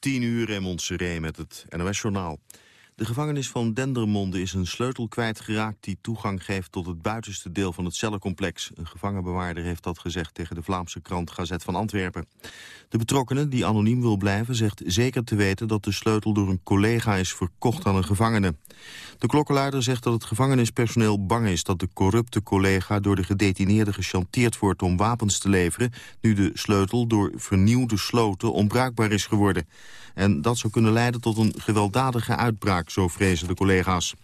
10 uur in Montserrat met het NOS-journaal. De gevangenis van Dendermonde is een sleutel kwijtgeraakt... die toegang geeft tot het buitenste deel van het cellencomplex. Een gevangenbewaarder heeft dat gezegd tegen de Vlaamse krant Gazet van Antwerpen. De betrokkenen, die anoniem wil blijven, zegt zeker te weten... dat de sleutel door een collega is verkocht aan een gevangene. De klokkenluider zegt dat het gevangenispersoneel bang is... dat de corrupte collega door de gedetineerde gechanteerd wordt om wapens te leveren... nu de sleutel door vernieuwde sloten onbruikbaar is geworden. En dat zou kunnen leiden tot een gewelddadige uitbraak, zo vrezen de collega's.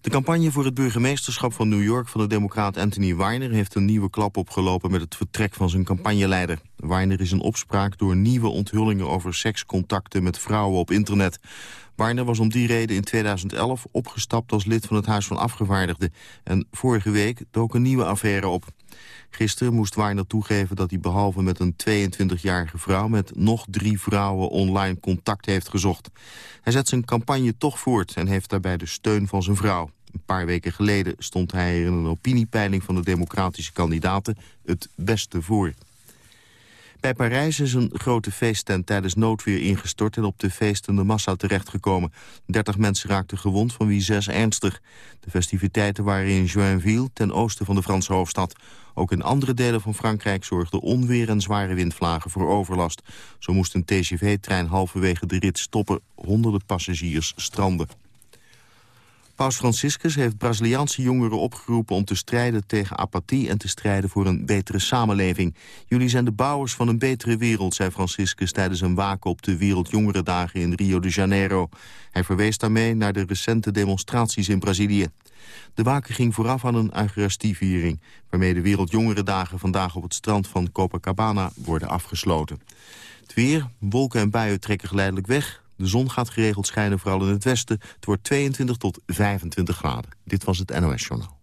De campagne voor het burgemeesterschap van New York van de democraat Anthony Weiner heeft een nieuwe klap opgelopen met het vertrek van zijn campagneleider. Weiner is een opspraak door nieuwe onthullingen over sekscontacten met vrouwen op internet. Weiner was om die reden in 2011 opgestapt als lid van het Huis van Afgevaardigden. En vorige week dook een nieuwe affaire op. Gisteren moest Weiner toegeven dat hij behalve met een 22-jarige vrouw... met nog drie vrouwen online contact heeft gezocht. Hij zet zijn campagne toch voort en heeft daarbij de steun van zijn vrouw. Een paar weken geleden stond hij in een opiniepeiling van de democratische kandidaten het beste voor. Bij Parijs is een grote feesttent tijdens noodweer ingestort... en op de feestende massa terechtgekomen. 30 mensen raakten gewond, van wie zes ernstig. De festiviteiten waren in Joinville, ten oosten van de Franse hoofdstad. Ook in andere delen van Frankrijk zorgden onweer en zware windvlagen voor overlast. Zo moest een TGV-trein halverwege de rit stoppen. Honderden passagiers stranden. Paus Franciscus heeft Braziliaanse jongeren opgeroepen om te strijden tegen apathie en te strijden voor een betere samenleving. Jullie zijn de bouwers van een betere wereld, zei Franciscus tijdens een waken op de Wereldjongerendagen in Rio de Janeiro. Hij verwees daarmee naar de recente demonstraties in Brazilië. De waken ging vooraf aan een Eucharistieviering... waarmee de Wereldjongerendagen vandaag op het strand van Copacabana worden afgesloten. Het weer, wolken en buien trekken geleidelijk weg. De zon gaat geregeld schijnen, vooral in het westen. Het wordt 22 tot 25 graden. Dit was het NOS Journaal.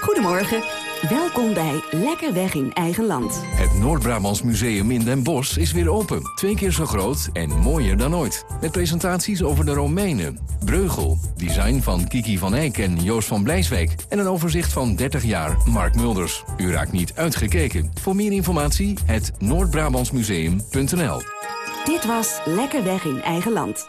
Goedemorgen. Welkom bij Lekker Weg in Eigen Land. Het Noord-Brabants Museum in Den Bosch is weer open. Twee keer zo groot en mooier dan ooit. Met presentaties over de Romeinen, Breugel, design van Kiki van Eyck en Joost van Blijswijk... en een overzicht van 30 jaar Mark Mulders. U raakt niet uitgekeken. Voor meer informatie het noordbrabantsmuseum.nl Dit was Lekker Weg in Eigen Land.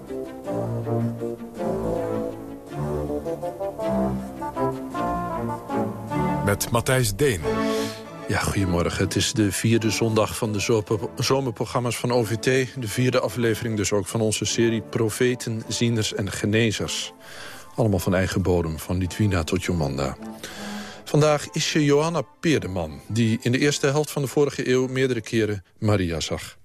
Met Matthijs Deen. Ja, goedemorgen. Het is de vierde zondag van de zomerprogramma's van OVT. De vierde aflevering dus ook van onze serie Profeten, Zieners en Genezers. Allemaal van eigen bodem, van Litwina tot Jomanda. Vandaag is je Johanna Peerdeman... die in de eerste helft van de vorige eeuw meerdere keren Maria zag.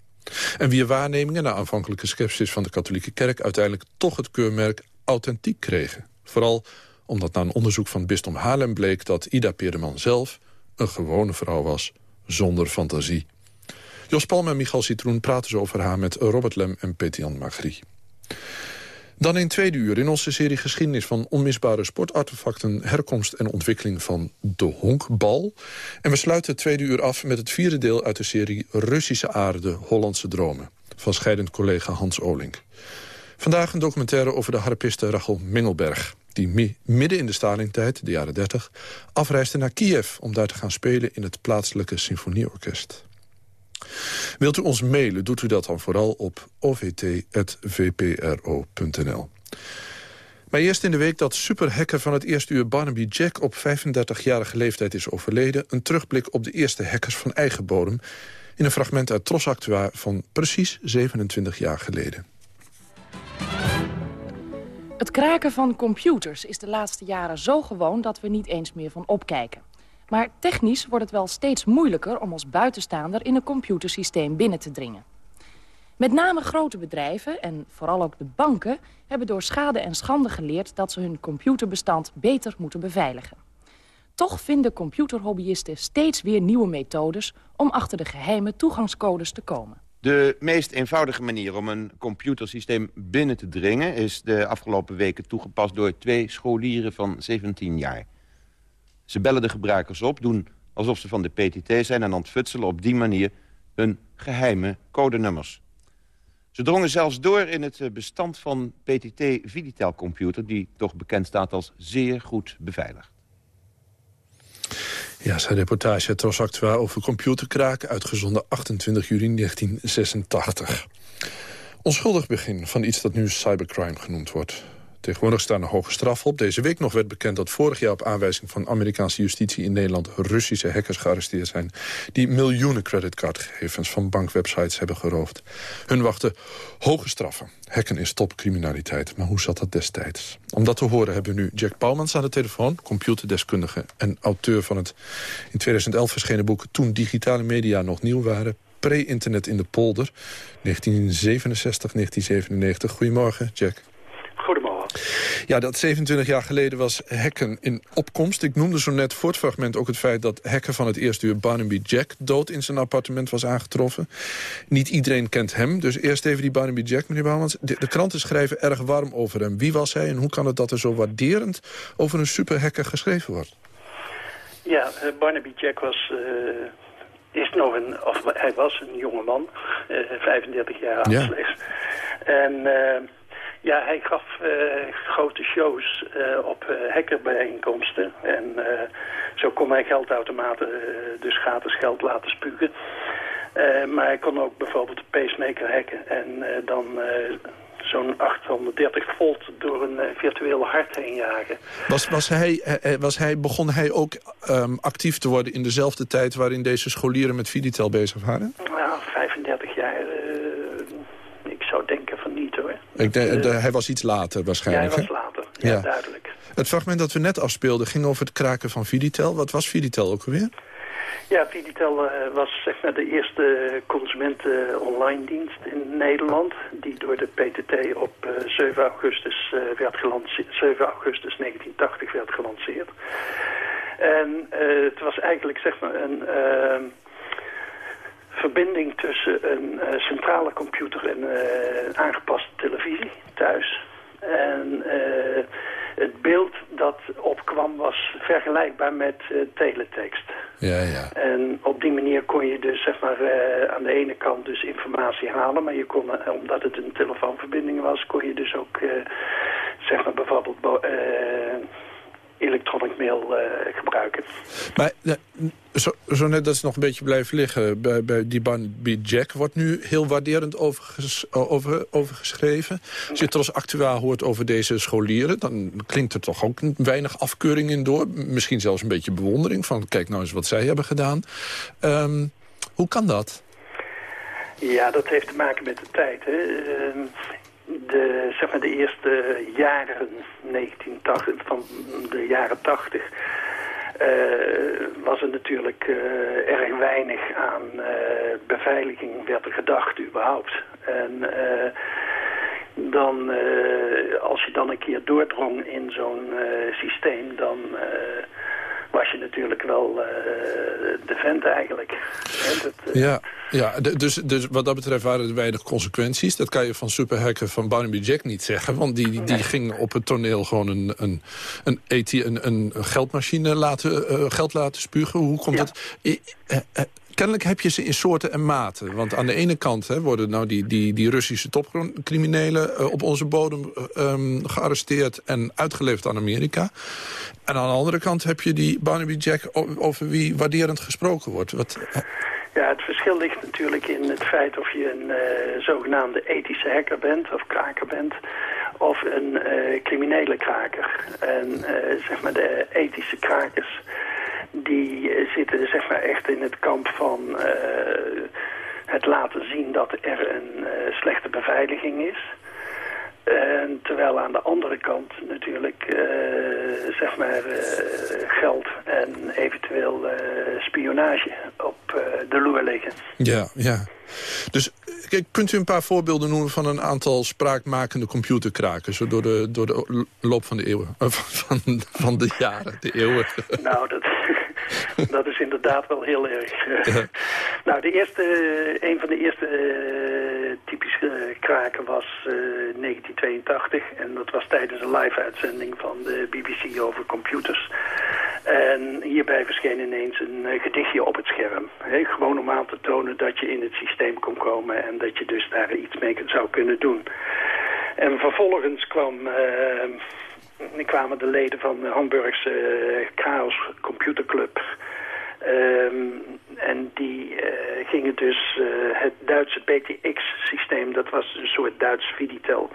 En wie waarnemingen na aanvankelijke sceptisch van de katholieke kerk... uiteindelijk toch het keurmerk authentiek kregen. Vooral omdat na een onderzoek van bisdom Haarlem bleek... dat Ida Peerdeman zelf een gewone vrouw was, zonder fantasie. Jos Palm en Michal Citroen praten zo over haar met Robert Lem en Petian Magri. Dan in tweede uur in onze serie geschiedenis van onmisbare sportartefacten... herkomst en ontwikkeling van de honkbal. En we sluiten het tweede uur af met het vierde deel uit de serie... Russische aarde, Hollandse dromen. Van scheidend collega Hans Olink. Vandaag een documentaire over de harpiste Rachel Mengelberg die midden in de Stalin-tijd, de jaren 30... afreisde naar Kiev om daar te gaan spelen in het plaatselijke symfonieorkest. Wilt u ons mailen, doet u dat dan vooral op ovt.vpro.nl. Maar eerst in de week dat superhacker van het eerste uur Barnaby Jack... op 35-jarige leeftijd is overleden. Een terugblik op de eerste hackers van eigen bodem... in een fragment uit Tros Actua van precies 27 jaar geleden. Het kraken van computers is de laatste jaren zo gewoon dat we niet eens meer van opkijken. Maar technisch wordt het wel steeds moeilijker om als buitenstaander in een computersysteem binnen te dringen. Met name grote bedrijven en vooral ook de banken hebben door schade en schande geleerd dat ze hun computerbestand beter moeten beveiligen. Toch vinden computerhobbyisten steeds weer nieuwe methodes om achter de geheime toegangscodes te komen. De meest eenvoudige manier om een computersysteem binnen te dringen... is de afgelopen weken toegepast door twee scholieren van 17 jaar. Ze bellen de gebruikers op, doen alsof ze van de PTT zijn... en ontfutselen op die manier hun geheime codenummers. Ze drongen zelfs door in het eh, bestand van PTT Viditel Computer... die toch bekend staat als zeer goed beveiligd. Ja, zijn reportage Tros Actua over computerkraken... uitgezonden 28 juli 1986. Onschuldig begin van iets dat nu cybercrime genoemd wordt. Tegenwoordig staan er hoge straffen op. Deze week nog werd bekend dat vorig jaar op aanwijzing van Amerikaanse justitie in Nederland Russische hackers gearresteerd zijn die miljoenen creditcardgegevens van bankwebsites hebben geroofd. Hun wachten hoge straffen. Hacken is topcriminaliteit. Maar hoe zat dat destijds? Om dat te horen hebben we nu Jack Paulmans aan de telefoon, computerdeskundige en auteur van het in 2011 verschenen boek Toen digitale media nog nieuw waren, pre-internet in de polder, 1967-1997. Goedemorgen, Jack. Ja, dat 27 jaar geleden was hacken in opkomst. Ik noemde zo net voor het fragment ook het feit dat hacker van het eerste uur Barnaby Jack dood in zijn appartement was aangetroffen. Niet iedereen kent hem, dus eerst even die Barnaby Jack, meneer Bouwmans. De, de, kranten schrijven erg warm over hem. Wie was hij en hoe kan het dat er zo waarderend over een superhacker geschreven wordt? Ja, uh, Barnaby Jack was... Uh is nog een, of hij was een jonge man, uh, 35 jaar oud ja. slechts. En uh, ja, hij gaf uh, grote shows uh, op uh, hackerbijeenkomsten. En zo kon hij geldautomaten dus gratis geld laten spugen. maar hij kon ook bijvoorbeeld de pacemaker hacken en dan zo'n 830 volt door een virtuele hart heen jagen. Was, was hij, was hij, begon hij ook um, actief te worden in dezelfde tijd waarin deze scholieren met Viditel bezig waren? Ja, 35 jaar niet hoor. Ik denk, uh, hij was iets later waarschijnlijk. Ja, hij was later, ja, duidelijk. Het fragment dat we net afspeelden ging over het kraken van Viditel. Wat was Viditel ook alweer? Ja, Viditel uh, was zeg maar de eerste consumenten-online dienst in Nederland... die door de PTT op uh, 7, augustus, uh, werd 7 augustus 1980 werd gelanceerd. En het was eigenlijk zeg maar een verbinding tussen een uh, centrale computer en uh, aangepaste televisie thuis. En uh, het beeld dat opkwam was vergelijkbaar met teletext. Ja, ja. En op die manier kon je dus zeg maar aan de ene kant dus informatie halen, maar je kon, omdat het een telefoonverbinding was, kon je dus ook zeg maar bijvoorbeeld electronic mail uh, gebruiken. Maar zo, zo, net dat is nog een beetje blijven liggen. Bij, bij die Barnaby Jack wordt nu heel waarderend over, ges, over, over geschreven. Als je als actua hoort over deze scholieren... dan klinkt er toch ook weinig afkeuring in door. Misschien zelfs een beetje bewondering van... kijk nou eens wat zij hebben gedaan. Um, hoe kan dat? Ja, dat heeft te maken met de tijd. Hè. Uh, de, zeg maar de eerste jaren 1980, van de jaren 80... Uh, was er natuurlijk uh, erg weinig aan uh, beveiliging werd er gedacht überhaupt. En dan, als je dan een keer doordrong in zo'n systeem, dan was je natuurlijk wel de vent eigenlijk. Dat, ja. Ja, dus, dus wat dat betreft waren er weinig consequenties. Dat kan je van superhacker van Barnaby Jack niet zeggen. Want die, die ging op het toneel gewoon een, een, een, een, een geldmachine laten, uh, geld laten spugen. Hoe komt ja. dat? Kennelijk heb je ze in soorten en maten. Want aan de ene kant hè, worden nou die, die, die Russische topcriminelen... Uh, op onze bodem um, gearresteerd en uitgeleverd aan Amerika. En aan de andere kant heb je die Barnaby Jack... over wie waarderend gesproken wordt. Wat, ja, het verschil ligt natuurlijk in het feit of je een zogenaamde ethische hacker bent of kraker bent. of een criminele kraker. En zeg maar de ethische krakers, die zitten zeg maar echt in het kamp van het laten zien dat er een slechte beveiliging is. En terwijl aan de andere kant natuurlijk uh, zeg maar uh, geld en eventueel uh, spionage op de loer liggen. Ja, ja. Dus kunt u een paar voorbeelden noemen van een aantal spraakmakende computerkrakers door de, door de loop van de eeuwen, van, van de jaren, de eeuwen? Nou, dat, dat is inderdaad wel heel erg. nou, de eerste, een van de eerste uh, typische kraken was uh, 1982. En dat was tijdens een live-uitzending van de BBC over computers. En hierbij verscheen ineens een gedichtje op het scherm. gewoon om aan te tonen dat je in het systeem kon komen... en dat je dus daar iets mee zou kunnen doen. En vervolgens kwam kwamen de leden van de Hamburgse uh, Chaos Computer Club. Um, en die uh, gingen dus uh, het Duitse PTX-systeem, dat was een soort Duits Viditel,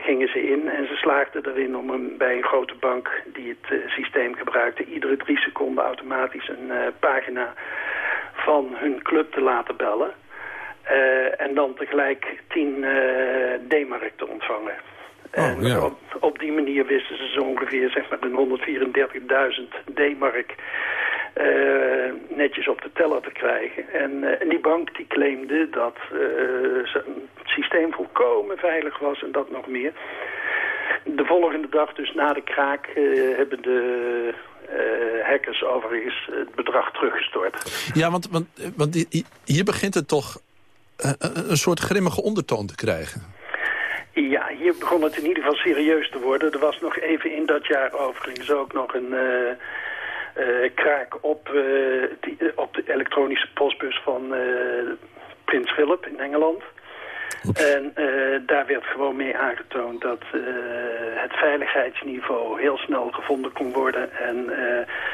gingen ze in. En ze slaagden erin om een, bij een grote bank die het systeem gebruikte... iedere drie seconden automatisch een pagina van hun club te laten bellen. en dan tegelijk 10 D-mark te ontvangen. Oh, ja. op, op, die manier wisten ze zo ongeveer zeg maar, een 134.000 D-mark uh, netjes op de teller te krijgen. En, uh, en die bank die claimde dat uh, het systeem volkomen veilig was en dat nog meer. De volgende dag, dus na de kraak, hebben de hackers overigens het bedrag teruggestort. Ja, want, want, want hier begint het toch een soort grimmige ondertoon te krijgen. Ja, hier begon het in ieder geval serieus te worden. Er was nog even in dat jaar overigens ook nog een uh, uh, kraak op, uh, die, op de elektronische postbus van Prins Philip in Engeland. En uh, daar werd gewoon mee aangetoond dat uh, het veiligheidsniveau heel snel gevonden kon worden. En uh,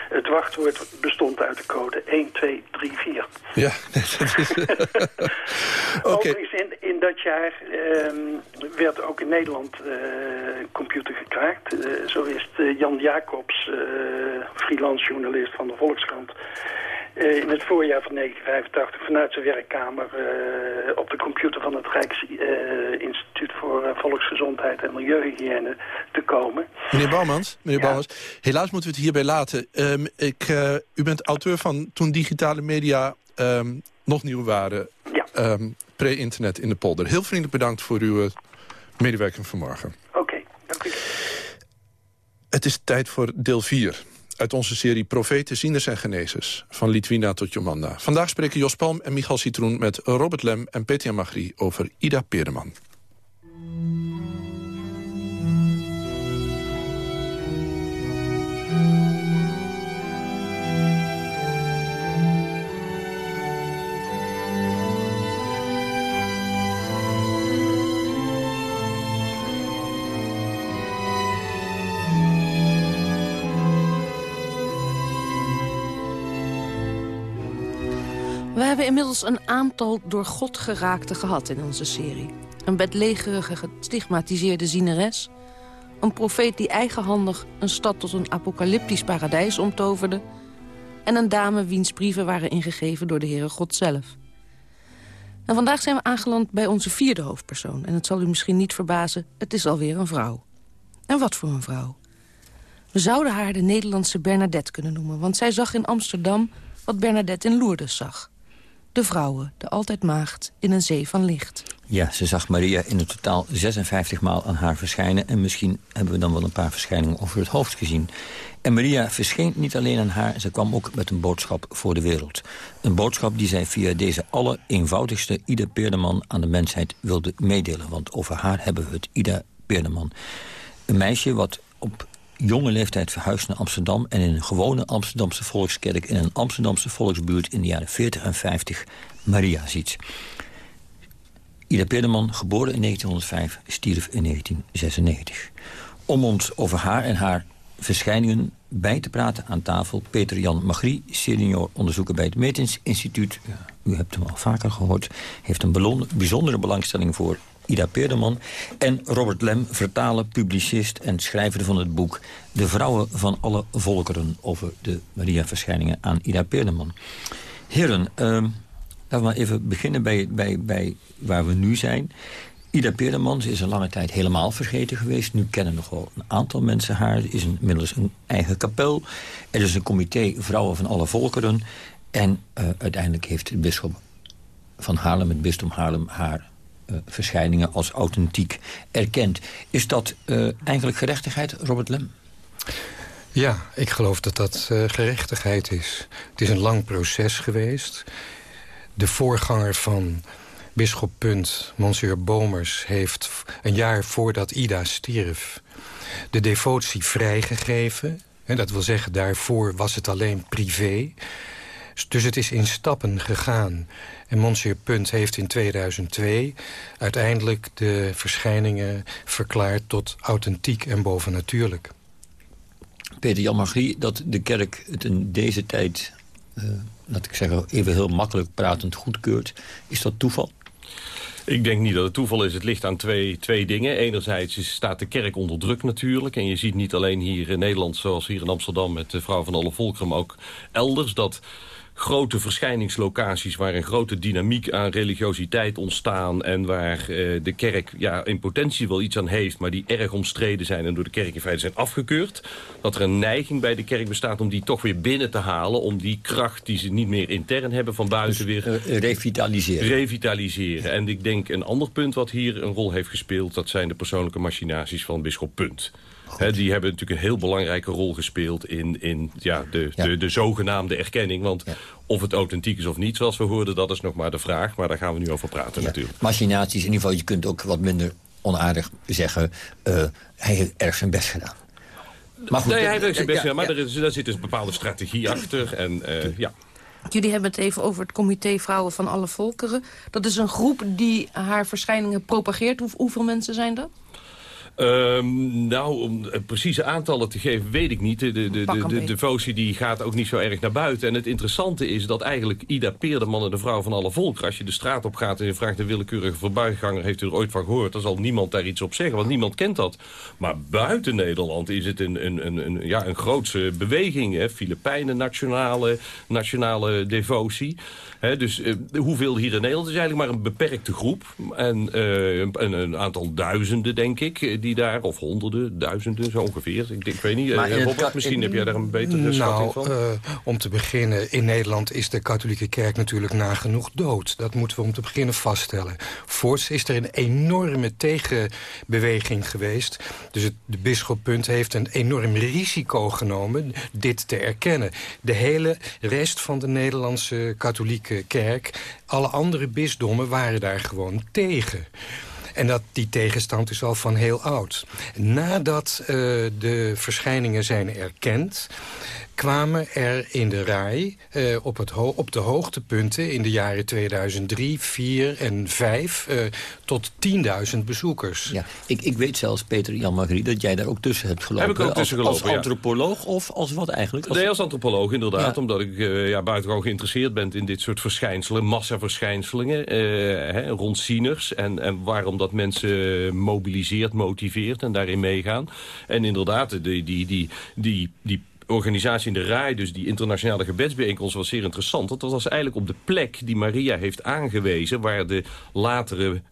het wachtwoord bestond uit de code 1, 2, 3, 4. Ja, dat is... okay. in, in dat jaar um, werd ook in Nederland een computer gekraakt. zo is Jan Jacobs, freelance journalist van de Volkskrant... In het voorjaar van 1985 vanuit zijn werkkamer op de computer van het Rijksinstituut voor Volksgezondheid en Milieuhygiëne te komen. Meneer Bouwmans, meneer ja. Bouwmans helaas moeten we het hierbij laten. Um, ik, u bent auteur van toen digitale media um, nog nieuw waren. Ja. Um, Pre-internet in de polder. Heel vriendelijk bedankt voor uw medewerking vanmorgen. Oké, okay, dank u. Het is tijd voor deel 4 uit onze serie Profeten, Zieners en Genezers. Van Litwina tot Jomanda. Vandaag spreken Jos Palm en Michal Citroen met Robert Lem en Petja Magri over Ida Peerdeman. Inmiddels een aantal door God geraakte gehad in onze serie. Een bedlegerige gestigmatiseerde zieneres. Een profeet die eigenhandig een stad tot een apocalyptisch paradijs omtoverde. En een dame wiens brieven waren ingegeven door de Heere God zelf. En vandaag zijn we aangeland bij onze vierde hoofdpersoon. En het zal u misschien niet verbazen, het is alweer een vrouw. En wat voor een vrouw? We zouden haar de Nederlandse Bernadette kunnen noemen... want zij zag in Amsterdam wat Bernadette in Lourdes zag de vrouwen, de altijd maagd, in een zee van licht. Ja, ze zag Maria in het totaal 56 maal aan haar verschijnen... en misschien hebben we dan wel een paar verschijningen over het hoofd gezien. En Maria verscheen niet alleen aan haar, ze kwam ook met een boodschap voor de wereld. Een boodschap die zij via deze allereenvoudigste Ida Peerdeman aan de mensheid wilde meedelen. Want over haar hebben we het, Ida Peerdeman. Een meisje wat op jonge leeftijd verhuisd naar Amsterdam... en in een gewone Amsterdamse volkskerk... in een Amsterdamse volksbuurt in de jaren 40 en 50 Maria ziet. Ida Peerdeman, geboren in 1905, stierf in 1996. Om ons over haar en haar verschijningen bij te praten aan tafel... Peter Jan Magri, senior onderzoeker bij het Metings Instituut. U hebt hem al vaker gehoord. Heeft een bijzondere belangstelling voor Ida Peerderman. En Robert Lem, vertaler, publicist en schrijver van het boek... De vrouwen van alle volkeren over de Maria-verschijningen aan Ida Peerderman. Heren, uh, laten we maar even beginnen bij, bij, bij waar we nu zijn. Ida Peerdermans is een lange tijd helemaal vergeten geweest. Nu kennen nog wel een aantal mensen haar. Er is inmiddels een eigen kapel. Er is een comité Vrouwen van alle Volkeren. En uh, uiteindelijk heeft de bisschop van Haarlem, het bisdom Haarlem... haar verschijningen als authentiek erkend. Is dat uh, eigenlijk gerechtigheid, Robert Lem? Ja, ik geloof dat dat gerechtigheid is. Het is een lang proces geweest. De voorganger van Bisschop Punt, Monsieur Bomers, heeft een jaar voordat Ida stierf... de devotie vrijgegeven. En dat wil zeggen, daarvoor was het alleen privé. Dus het is in stappen gegaan. En Monsieur Punt heeft in 2002 uiteindelijk de verschijningen verklaard... tot authentiek en bovennatuurlijk. Peter Jan Margrie, dat de kerk het in deze tijd... Uh, laat ik zeggen, even heel makkelijk pratend goedkeurt. Is dat toeval? Ik denk niet dat het toeval is. Het ligt aan twee, twee dingen. Enerzijds staat de kerk onder druk natuurlijk. En je ziet niet alleen hier in Nederland, zoals hier in Amsterdam... met de vrouw van alle volkeren, maar ook elders... dat grote verschijningslocaties waar een grote dynamiek aan religiositeit ontstaan... en waar uh, de kerk ja, in potentie wel iets aan heeft... maar die erg omstreden zijn en door de kerk in feite zijn afgekeurd. Dat er een neiging bij de kerk bestaat om die toch weer binnen te halen... om die kracht die ze niet meer intern hebben van buiten dus, weer... Uh, revitaliseren. Revitaliseren. En ik denk een ander punt wat hier een rol heeft gespeeld... dat zijn de persoonlijke machinaties van bischop Punt. He, die hebben natuurlijk een heel belangrijke rol gespeeld in, in ja, de, ja. De, de zogenaamde erkenning. Want ja. of het authentiek is of niet, zoals we hoorden, dat is nog maar de vraag. Maar daar gaan we nu over praten natuurlijk. Machinaties, in ieder geval, je kunt ook wat minder onaardig zeggen... Uh, hij heeft erg zijn best gedaan. Maar goed, nee, hij heeft zijn best gedaan, maar er, is, daar zit dus een bepaalde strategie achter. En uh, ja... Jullie hebben het even over het comité Vrouwen van alle Volkeren. Dat is een groep die haar verschijningen propageert. Hoe, hoeveel mensen zijn dat? Um, nou, om precieze aantallen te geven, weet ik niet. De, de, de, de, devotie die gaat ook niet zo erg naar buiten. En het interessante is dat eigenlijk Ida Peerderman en de vrouw van alle volkeren... als je de straat op gaat en je vraagt een willekeurige voorbijganger... heeft u er ooit van gehoord, dan zal niemand daar iets op zeggen. Want niemand kent dat. Maar buiten Nederland is het een, een, een, een ja, een grootse beweging. Hè? Filipijnen, nationale, nationale devotie. Dus uh, hoeveel hier in Nederland is eigenlijk maar een beperkte groep. En uh, een, een, aantal duizenden, denk ik, die daar... of honderden, duizenden, zo ongeveer. Ik, denk, ik weet niet, uh, Robert, misschien in, heb jij daar een betere nou, schatting van? om te beginnen, in Nederland is de katholieke kerk natuurlijk nagenoeg dood. Dat moeten we om te beginnen vaststellen. Voorts is er een enorme tegenbeweging geweest. Dus het, de bisschoppunt heeft een enorm risico genomen dit te erkennen. De hele rest van de Nederlandse katholieke kerk. Alle andere bisdommen waren daar gewoon tegen. En dat, die tegenstand is al van heel oud. Nadat uh, de verschijningen zijn erkend kwamen er in de rij uh, op, het op de hoogtepunten in de jaren 2003, 4 en 5 uh, tot 10.000 bezoekers. Ja, ik, ik weet zelfs, Peter Jan Margriet, dat jij daar ook tussen hebt gelopen. Heb ik ook tussen als, gelopen, Als antropoloog ja. of als wat eigenlijk? Als... Nee, als antropoloog inderdaad, ja. omdat ik uh, ja, buitengewoon geïnteresseerd ben in dit soort verschijnselen, massaverschijnselingen, hè, rond zieners en, en waarom dat mensen mobiliseert, motiveert en daarin meegaan. En inderdaad, die, die, die, die, die organisatie in de RAI, dus die internationale gebedsbijeenkomst, was zeer interessant. Dat was eigenlijk op de plek die Maria heeft aangewezen... waar de latere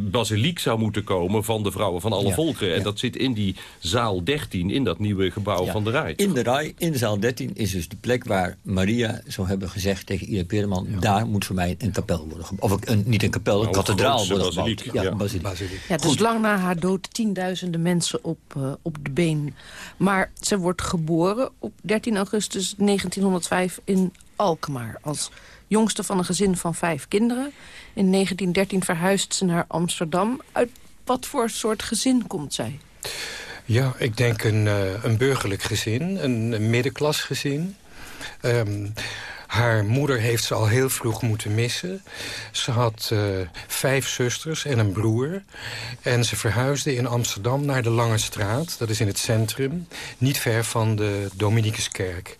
basiliek zou moeten komen van de vrouwen van alle ja, volkeren. En ja. dat zit in die zaal 13, in dat nieuwe gebouw ja, van de RAI. In de RAI, in zaal 13, is dus de plek waar Maria zou hebben gezegd tegen Ida Peerman... daar moet voor mij een kapel worden gebouwd. Of een, niet een kapel, een nou, kathedraal worden basiliek, gebouwd. Ja, basiliek. basiliek. Ja, dus lang na haar dood tienduizenden mensen op, uh, op de been. Maar ze wordt geboren op 13 augustus 1905 in Alkmaar... als jongste van een gezin van vijf kinderen. In 1913 verhuist ze naar Amsterdam. Uit wat voor soort gezin komt zij? Ja, ik denk een, uh, een burgerlijk gezin, een, middenklasgezin. Um, haar moeder heeft ze al heel vroeg moeten missen. Ze had uh, vijf zusters en een broer. En ze verhuisde in Amsterdam naar de Lange Straat. Dat is in het centrum, niet ver van de Dominicuskerk.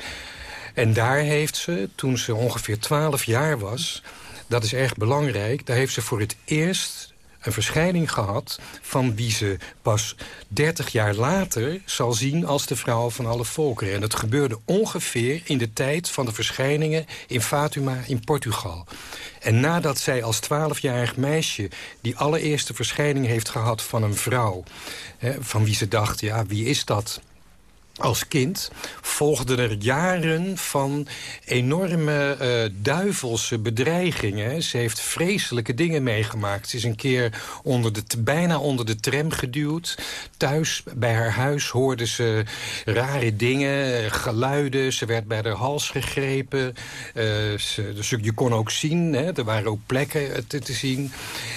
En daar heeft ze, toen ze ongeveer twaalf jaar was... dat is erg belangrijk, daar heeft ze voor het eerst een verschijning gehad... van wie ze pas 30 jaar later zal zien als de vrouw van alle volkeren. En dat gebeurde ongeveer in de tijd van de verschijningen in Fatima in Portugal. En nadat zij als twaalfjarig meisje die allereerste verschijning heeft gehad van een vrouw... Hè, van wie ze dacht, ja, wie is dat als kind volgden er jaren van enorme uh, duivelse bedreigingen. Ze heeft vreselijke dingen meegemaakt. Ze is een keer onder de, bijna onder de tram geduwd. Thuis, bij haar huis, hoorde ze rare dingen, geluiden. Ze werd bij haar hals gegrepen. Uh, ze, dus je kon ook zien, hè, er waren ook plekken te, te, zien.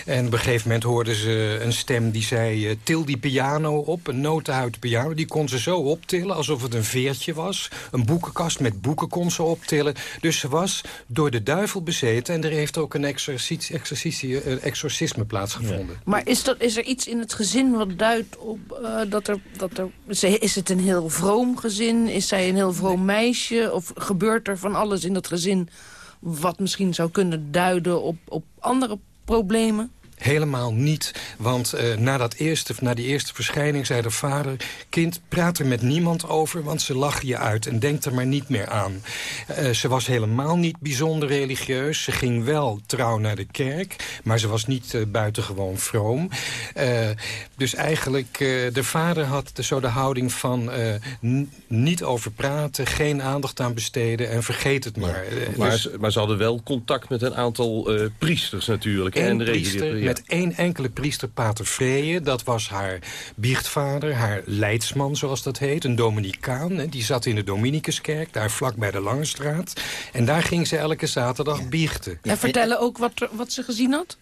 En op een gegeven moment hoorde ze een stem die zei... Til die piano op, een notenhouten piano. Die kon ze zo optillen alsof het een veertje was. Een boekenkast met boeken kon ze optillen. Dus ze was door de duivel bezeten. En er heeft ook een exorcisme plaatsgevonden. Maar is, dat, is er iets in het gezin wat duidt op uh, dat, er, dat er... Is het een heel vroom gezin? Is zij een heel vroom meisje? Of gebeurt er van alles in dat gezin... wat misschien zou kunnen duiden op, op andere problemen? Helemaal niet, want uh, na, dat eerste, na die eerste verschijning zei de vader... kind, praat er met niemand over, want ze lachen je uit en denkt er maar niet meer aan. Uh, ze was helemaal niet bijzonder religieus. Ze ging wel trouw naar de kerk, maar ze was niet uh, buitengewoon vroom. dus eigenlijk, de vader had zo de houding van niet over praten... geen aandacht aan besteden en vergeet het maar. maar, dus, maar, ze hadden wel contact met een aantal priesters natuurlijk. En de priester, met één enkele priester, Pater Vreje. Dat was haar biechtvader, haar leidsman, zoals dat heet. Een Dominicaan. Hè. Die zat in de Dominicuskerk, daar vlak bij de Langestraat. En daar ging ze elke zaterdag biechten. En vertellen ook wat, wat ze gezien had?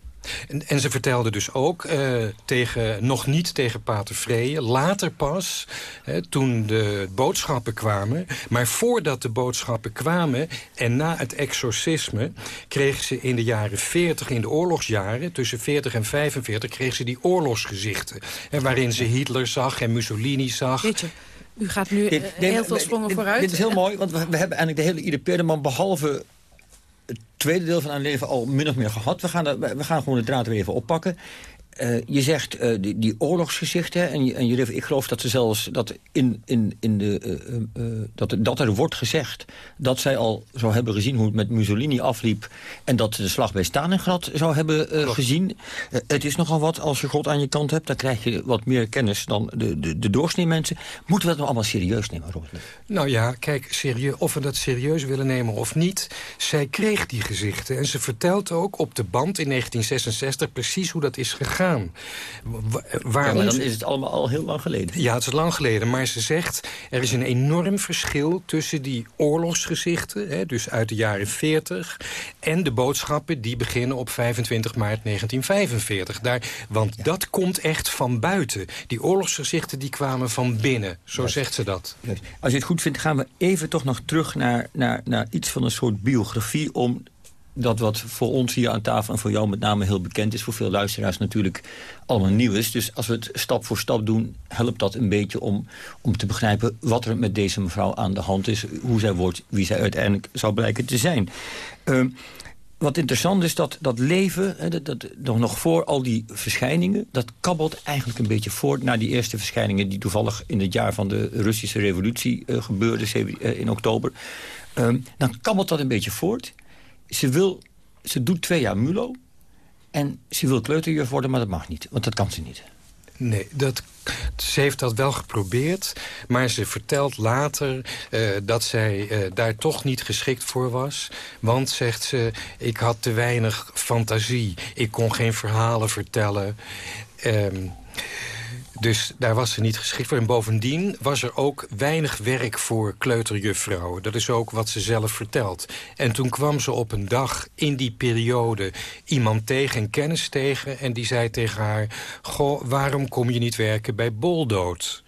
En, en, ze vertelde dus ook, uh, tegen, nog niet tegen Pater Vreje, later pas, hè, toen de boodschappen kwamen. Maar voordat de boodschappen kwamen en na het exorcisme... kreeg ze in de jaren 40, in de oorlogsjaren, tussen 40 en 45... kreeg ze die oorlogsgezichten, hè, waarin ze Hitler zag en Mussolini zag... U gaat nu uh, heel veel sprongen vooruit. Dit is heel mooi, want we, we hebben eigenlijk de hele Ieder Peerdeman... behalve tweede deel van haar leven al min of meer gehad. We gaan, we gaan gewoon de draad weer even oppakken. Uh, je zegt uh, die, die, oorlogsgezichten. En, je, en je, ik geloof dat ze zelfs dat, in, in, in de, uh, dat, dat er wordt gezegd dat zij al zou hebben gezien hoe het met Mussolini afliep. En dat de slag bij Stalingrad zou hebben gezien. het is nogal wat als je God aan je kant hebt. Dan krijg je wat meer kennis dan de, de, de doorsnee mensen. Moeten we dat nou allemaal serieus nemen, Robert? Nou ja, kijk, serieus, of we dat serieus willen nemen of niet. Zij kreeg die gezichten. En ze vertelt ook op de band in 1966 precies hoe dat is gegaan. Waar maar dan is het allemaal al heel lang geleden. Ja, het is lang geleden. Maar ze zegt, er is een enorm verschil tussen die oorlogsgezichten... Hè, dus uit de jaren 40... en de boodschappen die beginnen op 25 maart 1945. Daar, want dat komt echt van buiten. Die oorlogsgezichten die kwamen van binnen. Zo zegt ze dat. Als je het goed vindt, gaan we even toch nog terug naar, naar, naar iets van een soort biografie... om dat wat voor ons hier aan tafel en voor jou met name heel bekend is... voor veel luisteraars natuurlijk allemaal nieuw is. Dus als we het stap voor stap doen, helpt dat een beetje om, om te begrijpen... wat er met deze mevrouw aan de hand is, hoe zij wordt... wie zij uiteindelijk zou blijken te zijn. Uh, wat interessant is, dat, dat leven, hè, dat, dat, nog voor al die verschijningen... dat kabbelt eigenlijk een beetje voort naar die eerste verschijningen... die toevallig in het jaar van de Russische revolutie uh, gebeurden, uh, in oktober. Uh, dan kabbelt dat een beetje voort ze, wil, ze doet twee jaar MULO. En ze wil kleuterjuf worden, maar dat mag niet. Want dat kan ze niet. Nee, dat, ze heeft dat wel geprobeerd. Maar ze vertelt later uh, dat zij uh, daar toch niet geschikt voor was. Want, zegt ze, ik had te weinig fantasie. Ik kon geen verhalen vertellen. Um, dus daar was ze niet geschikt voor. En bovendien was er ook weinig werk voor kleuterjuffrouwen. Dat is ook wat ze zelf vertelt. En toen kwam ze op een dag in die periode iemand tegen, een kennis tegen... en die zei tegen haar... Goh, waarom kom je niet werken bij Boldood?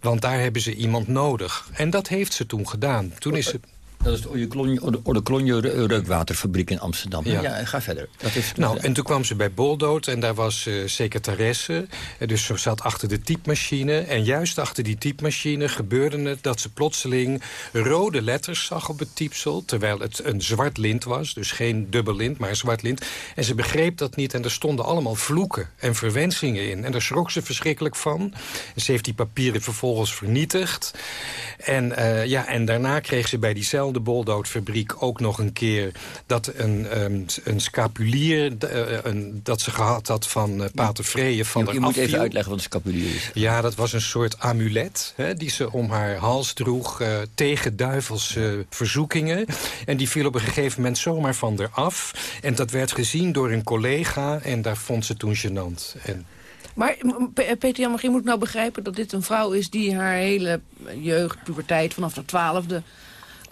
Want daar hebben ze iemand nodig. En dat heeft ze toen gedaan. Toen is ze... Dat is de Ordeklonje reukwaterfabriek in Amsterdam. Ja. ga verder. Dat is nou, en toen kwam ze bij Boldood en daar was uh, secretaresse. Dus ze zat achter de typemachine. En juist achter die typemachine gebeurde het dat ze plotseling rode letters zag op het typsel. Terwijl het een zwart lint was. Dus geen dubbel lint, maar een zwart lint. En ze begreep dat niet en er stonden allemaal vloeken en verwensingen in. En daar schrok ze verschrikkelijk van. En ze heeft die papieren vervolgens vernietigd. En, uh, ja, en daarna kreeg ze bij diezelfde boldoodfabriek ook nog een keer... dat een, um, een scapulier uh, een, dat ze gehad had van uh, Pater Vreje van Je, je moet even uitleggen wat een scapulier is. Ja, dat was een soort amulet hè, die ze om haar hals droeg... tegen duivelse verzoekingen. En die viel op een gegeven moment zomaar van haar af. En dat werd gezien door een collega en daar vond ze toen gênant. En... Maar Peter Jan, je moet nou begrijpen dat dit een vrouw is... die haar hele jeugd, puberteit, vanaf de twaalfde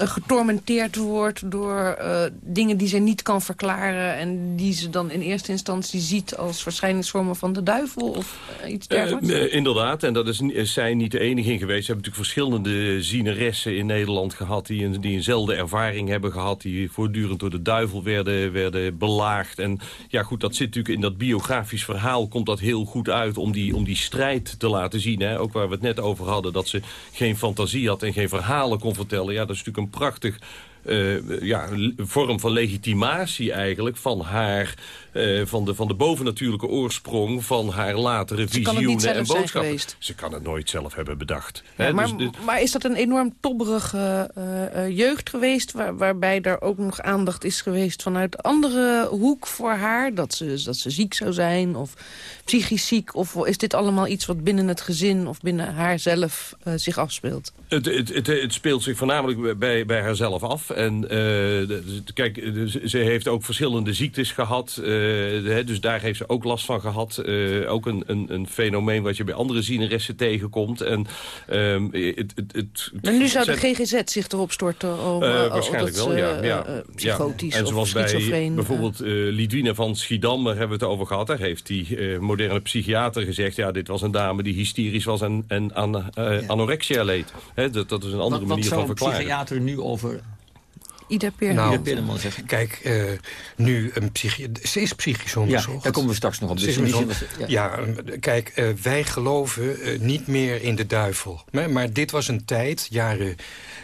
getormenteerd wordt door uh, dingen die ze niet kan verklaren... en die ze dan in eerste instantie ziet als verschijningsvormen van de duivel of uh, iets dergelijks? inderdaad, en dat is, is zij niet de enige in geweest. Ze hebben natuurlijk verschillende zieneressen in Nederland gehad... die, een, die eenzelfde ervaring hebben gehad... die voortdurend door de duivel werden, werden belaagd. En ja, goed, dat zit natuurlijk in dat biografisch verhaal... komt dat heel goed uit om die, om die strijd te laten zien. Hè? Ook waar we het net over hadden, dat ze geen fantasie had... en geen verhalen kon vertellen. Ja, dat is natuurlijk een prachtig uh, ja, vorm van legitimatie eigenlijk van haar uh, van, de, van de bovennatuurlijke oorsprong van haar latere visioenen en boodschappen. Ze kan het nooit zelf hebben bedacht. Ja, maar, dus, maar, is dat een enorm tobberige uh, jeugd geweest... Waar, waarbij er ook nog aandacht is geweest vanuit andere hoek voor haar? Dat ze, dat ze ziek zou zijn of psychisch ziek? Of is dit allemaal iets wat binnen het gezin of binnen haarzelf zich afspeelt? Het, het, het, het, speelt zich voornamelijk bij, bij haarzelf af. En uh, de, kijk, de, ze heeft ook verschillende ziektes gehad... Uh, uh, dus daar heeft ze ook last van gehad. Uh, ook een, een, een, fenomeen wat je bij andere zieneressen tegenkomt. En, um, het, het, het, en nu zou de GGZ zich erop storten? Om, uh, waarschijnlijk wel, ja. ja, psychotisch ja. En zoals bij bijvoorbeeld Lidwine van Schiedam, daar hebben we het over gehad. Daar heeft die moderne psychiater gezegd... ja, dit was een dame die hysterisch was en, en an, anorexia leed. He, dat, dat is een andere wat, manier van verklaren. Wat zou een psychiater nu over Ida Peerman. Nou, kijk, uh, nu een psychi ze is psychisch onderzocht. Ja, daar komen we straks nog op. Dus ja. ja. kijk, uh, wij geloven uh, niet meer in de duivel. Maar, maar dit was een tijd, jaren,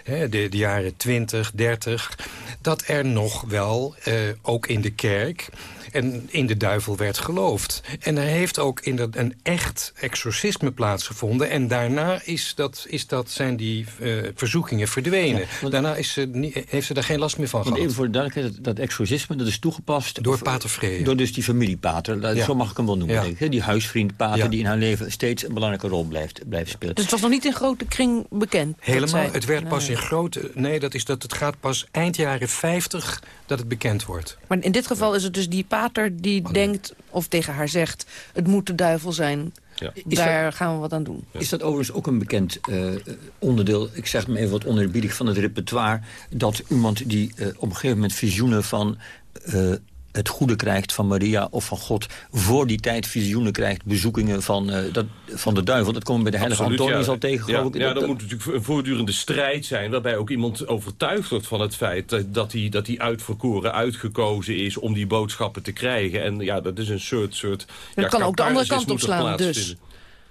de, de, jaren 20, 30... dat er nog wel, ook in de kerk en in de duivel werd geloofd. En er heeft ook in dat een echt exorcisme plaatsgevonden. En daarna is dat, is dat, zijn die uh, verzoekingen verdwenen. daarna is ze niet, heeft ze daar geen last meer van gehad. Even voor de duidelijkheid, dat, dat exorcisme dat is toegepast... Door Pater Vrede. Door dus die familiepater, ja. zo mag ik hem wel noemen. Denk ik. Die huisvriendpater die in haar leven steeds een belangrijke rol blijft, blijft spelen. Dus het was nog niet in grote kring bekend? Helemaal, het werd pas in grote... Nee, dat is dat het gaat pas eind jaren 50 dat het bekend wordt. Maar in dit geval is het dus die pater die denkt, of tegen haar zegt... het moet de duivel zijn. Ja. Daar gaan we wat aan doen. Is dat overigens ook een bekend uh, onderdeel... ik zeg me even wat onerbiedig van het repertoire... dat iemand die uh, op een gegeven moment visioenen van... Uh, het goede krijgt van Maria of van God... voor die tijd visioenen krijgt, bezoekingen van, uh, dat, van de duivel. Dat komen we bij de heilige Absoluut, Antonius ja. al tegen. Ja, ik. ja dat, dat, moet natuurlijk een voortdurende strijd zijn... waarbij ook iemand overtuigd wordt van het feit... dat hij, dat hij uitverkoren, uitgekozen is om die boodschappen te krijgen. En ja, dat is een soort... soort dat kan ook de andere kant op slaan, dus...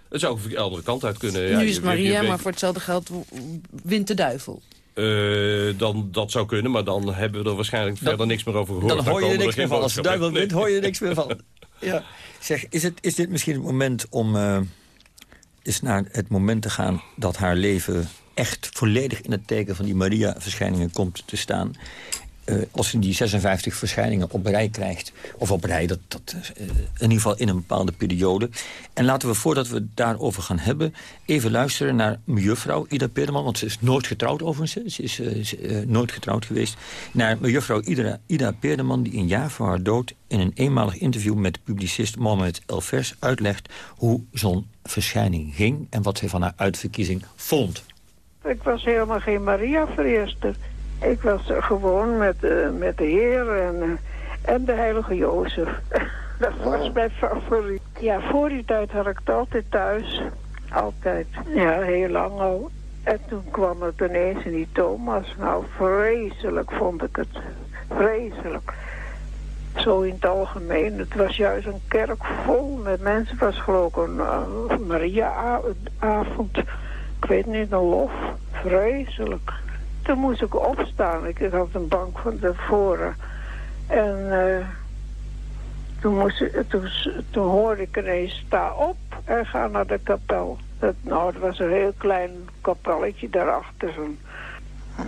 Het zou ook de andere kant uit kunnen. Nu is het Maria, maar voor hetzelfde geld wint de duivel. Uh, dan, dat zou kunnen, maar dan hebben we er waarschijnlijk verder niks meer over gehoord. Dan hoor je er niks meer van. Als de duivel wint, hoor je er niks meer van. Ja. Zeg, is, het, is dit misschien het moment om uh, eens naar het moment te gaan... dat haar leven echt volledig in het teken van die Maria-verschijningen komt te staan... Uh, als ze die 56 verschijningen op rij krijgt... of op rij, dat, dat, uh, in ieder geval in een bepaalde periode. En laten we, voordat we daarover gaan hebben... even luisteren naar mejuffrouw Ida Peerman... want ze is nooit getrouwd overigens, ze is uh, nooit getrouwd geweest... naar mejuffrouw Ida, Ida Peerman... die een jaar voor haar dood in een eenmalig interview... met publicist Mohamed Elvers uitlegt... hoe zo'n verschijning ging... en wat zij van haar uitverkiezing vond. Ik was helemaal geen Maria-vereerster... Ik was gewoon met, uh, met de Heer en, uh, en de heilige Jozef. dat was mijn favoriet. Ja, voor die tijd had ik het altijd thuis. Altijd. Ja, heel lang al. En toen kwam het ineens in die Thomas. Nou, vreselijk vond ik het. Vreselijk. Zo in het algemeen. Het was juist een kerk vol met mensen. Het was geloof ik een uh, Maria-avond. Ik weet niet, een lof. Vreselijk. Toen moest ik opstaan. Ik had een bank van tevoren. En uh, toen, moest, toen, toen hoorde ik ineens, sta op en ga naar de kapel. Nou, het was een heel klein kapelletje daarachter. Zo'n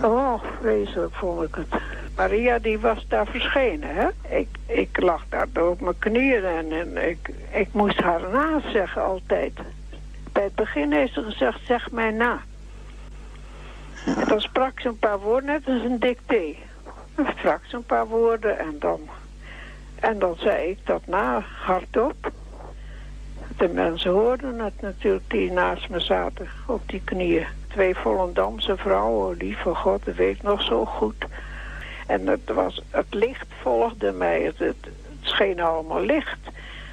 Oh, vreselijk vond ik het. Maria die was daar verschenen, hè. Ik, ik lag daar op mijn knieën en, en ik, ik moest haar na zeggen altijd. Bij het begin heeft ze gezegd, zeg mij na. En dan sprak ze een paar woorden, net als een dicté. Dan sprak ze een paar woorden en dan, en dan zei ik dat na, hardop. De mensen hoorden het natuurlijk die naast me zaten, op die knieën twee Volendamse vrouwen, lieve God, weet ik nog zo goed. En het, was, het licht volgde mij, het, het, scheen allemaal licht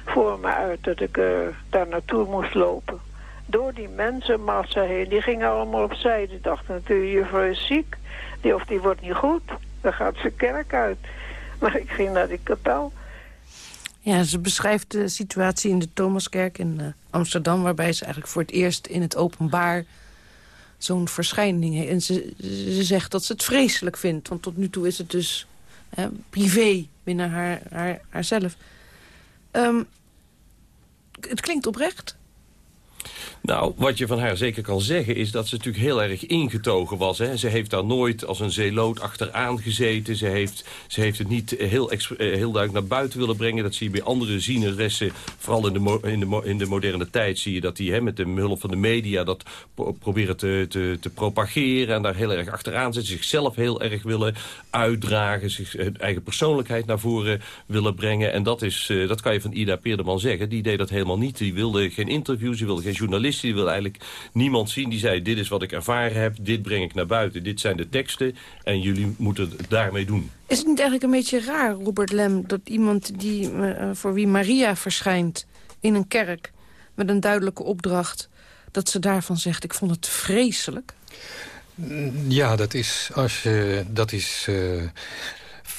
voor me uit dat ik uh, daar naartoe moest lopen. Door die mensenmassa heen, die gingen allemaal opzij. Die dachten natuurlijk, juffrouw is ziek, die, of die wordt niet goed, dan gaat ze kerk uit. Maar ik ging naar die kapel. Ja, ze beschrijft de situatie in de Thomaskerk in uh, Amsterdam... waarbij ze eigenlijk voor het eerst in het openbaar zo'n verschijning. En ze, ze zegt dat ze het vreselijk vindt. Want tot nu toe is het dus hè, privé binnen haar, haar, haarzelf. Um, het klinkt oprecht. Nou, wat je van haar zeker kan zeggen is dat ze natuurlijk heel erg ingetogen was. Hè. Ze heeft daar nooit als een zeeloot achteraan gezeten. Ze heeft, ze heeft het niet heel, eh, heel duidelijk naar buiten willen brengen. Dat zie je bij andere zieneressen. Vooral in de, in de, in de moderne tijd zie je dat die hè, met de hulp van de media... dat proberen te, te, te propageren en daar heel erg achteraan zitten. Zichzelf heel erg willen uitdragen. Zich, hun eigen persoonlijkheid naar voren willen brengen. En dat, is, eh, dat kan je van Ida Peerderman zeggen. Die deed dat helemaal niet. Die wilde geen interviews, die wilde geen journalisten die wil eigenlijk niemand zien. Die zei, dit is wat ik ervaren heb, dit breng ik naar buiten. Dit zijn de teksten en jullie moeten het daarmee doen. Is het niet eigenlijk een beetje raar, Robert Lem... dat iemand die, uh, voor wie Maria verschijnt in een kerk... met een duidelijke opdracht, dat ze daarvan zegt... ik vond het vreselijk? Ja, dat is, als je, dat is uh,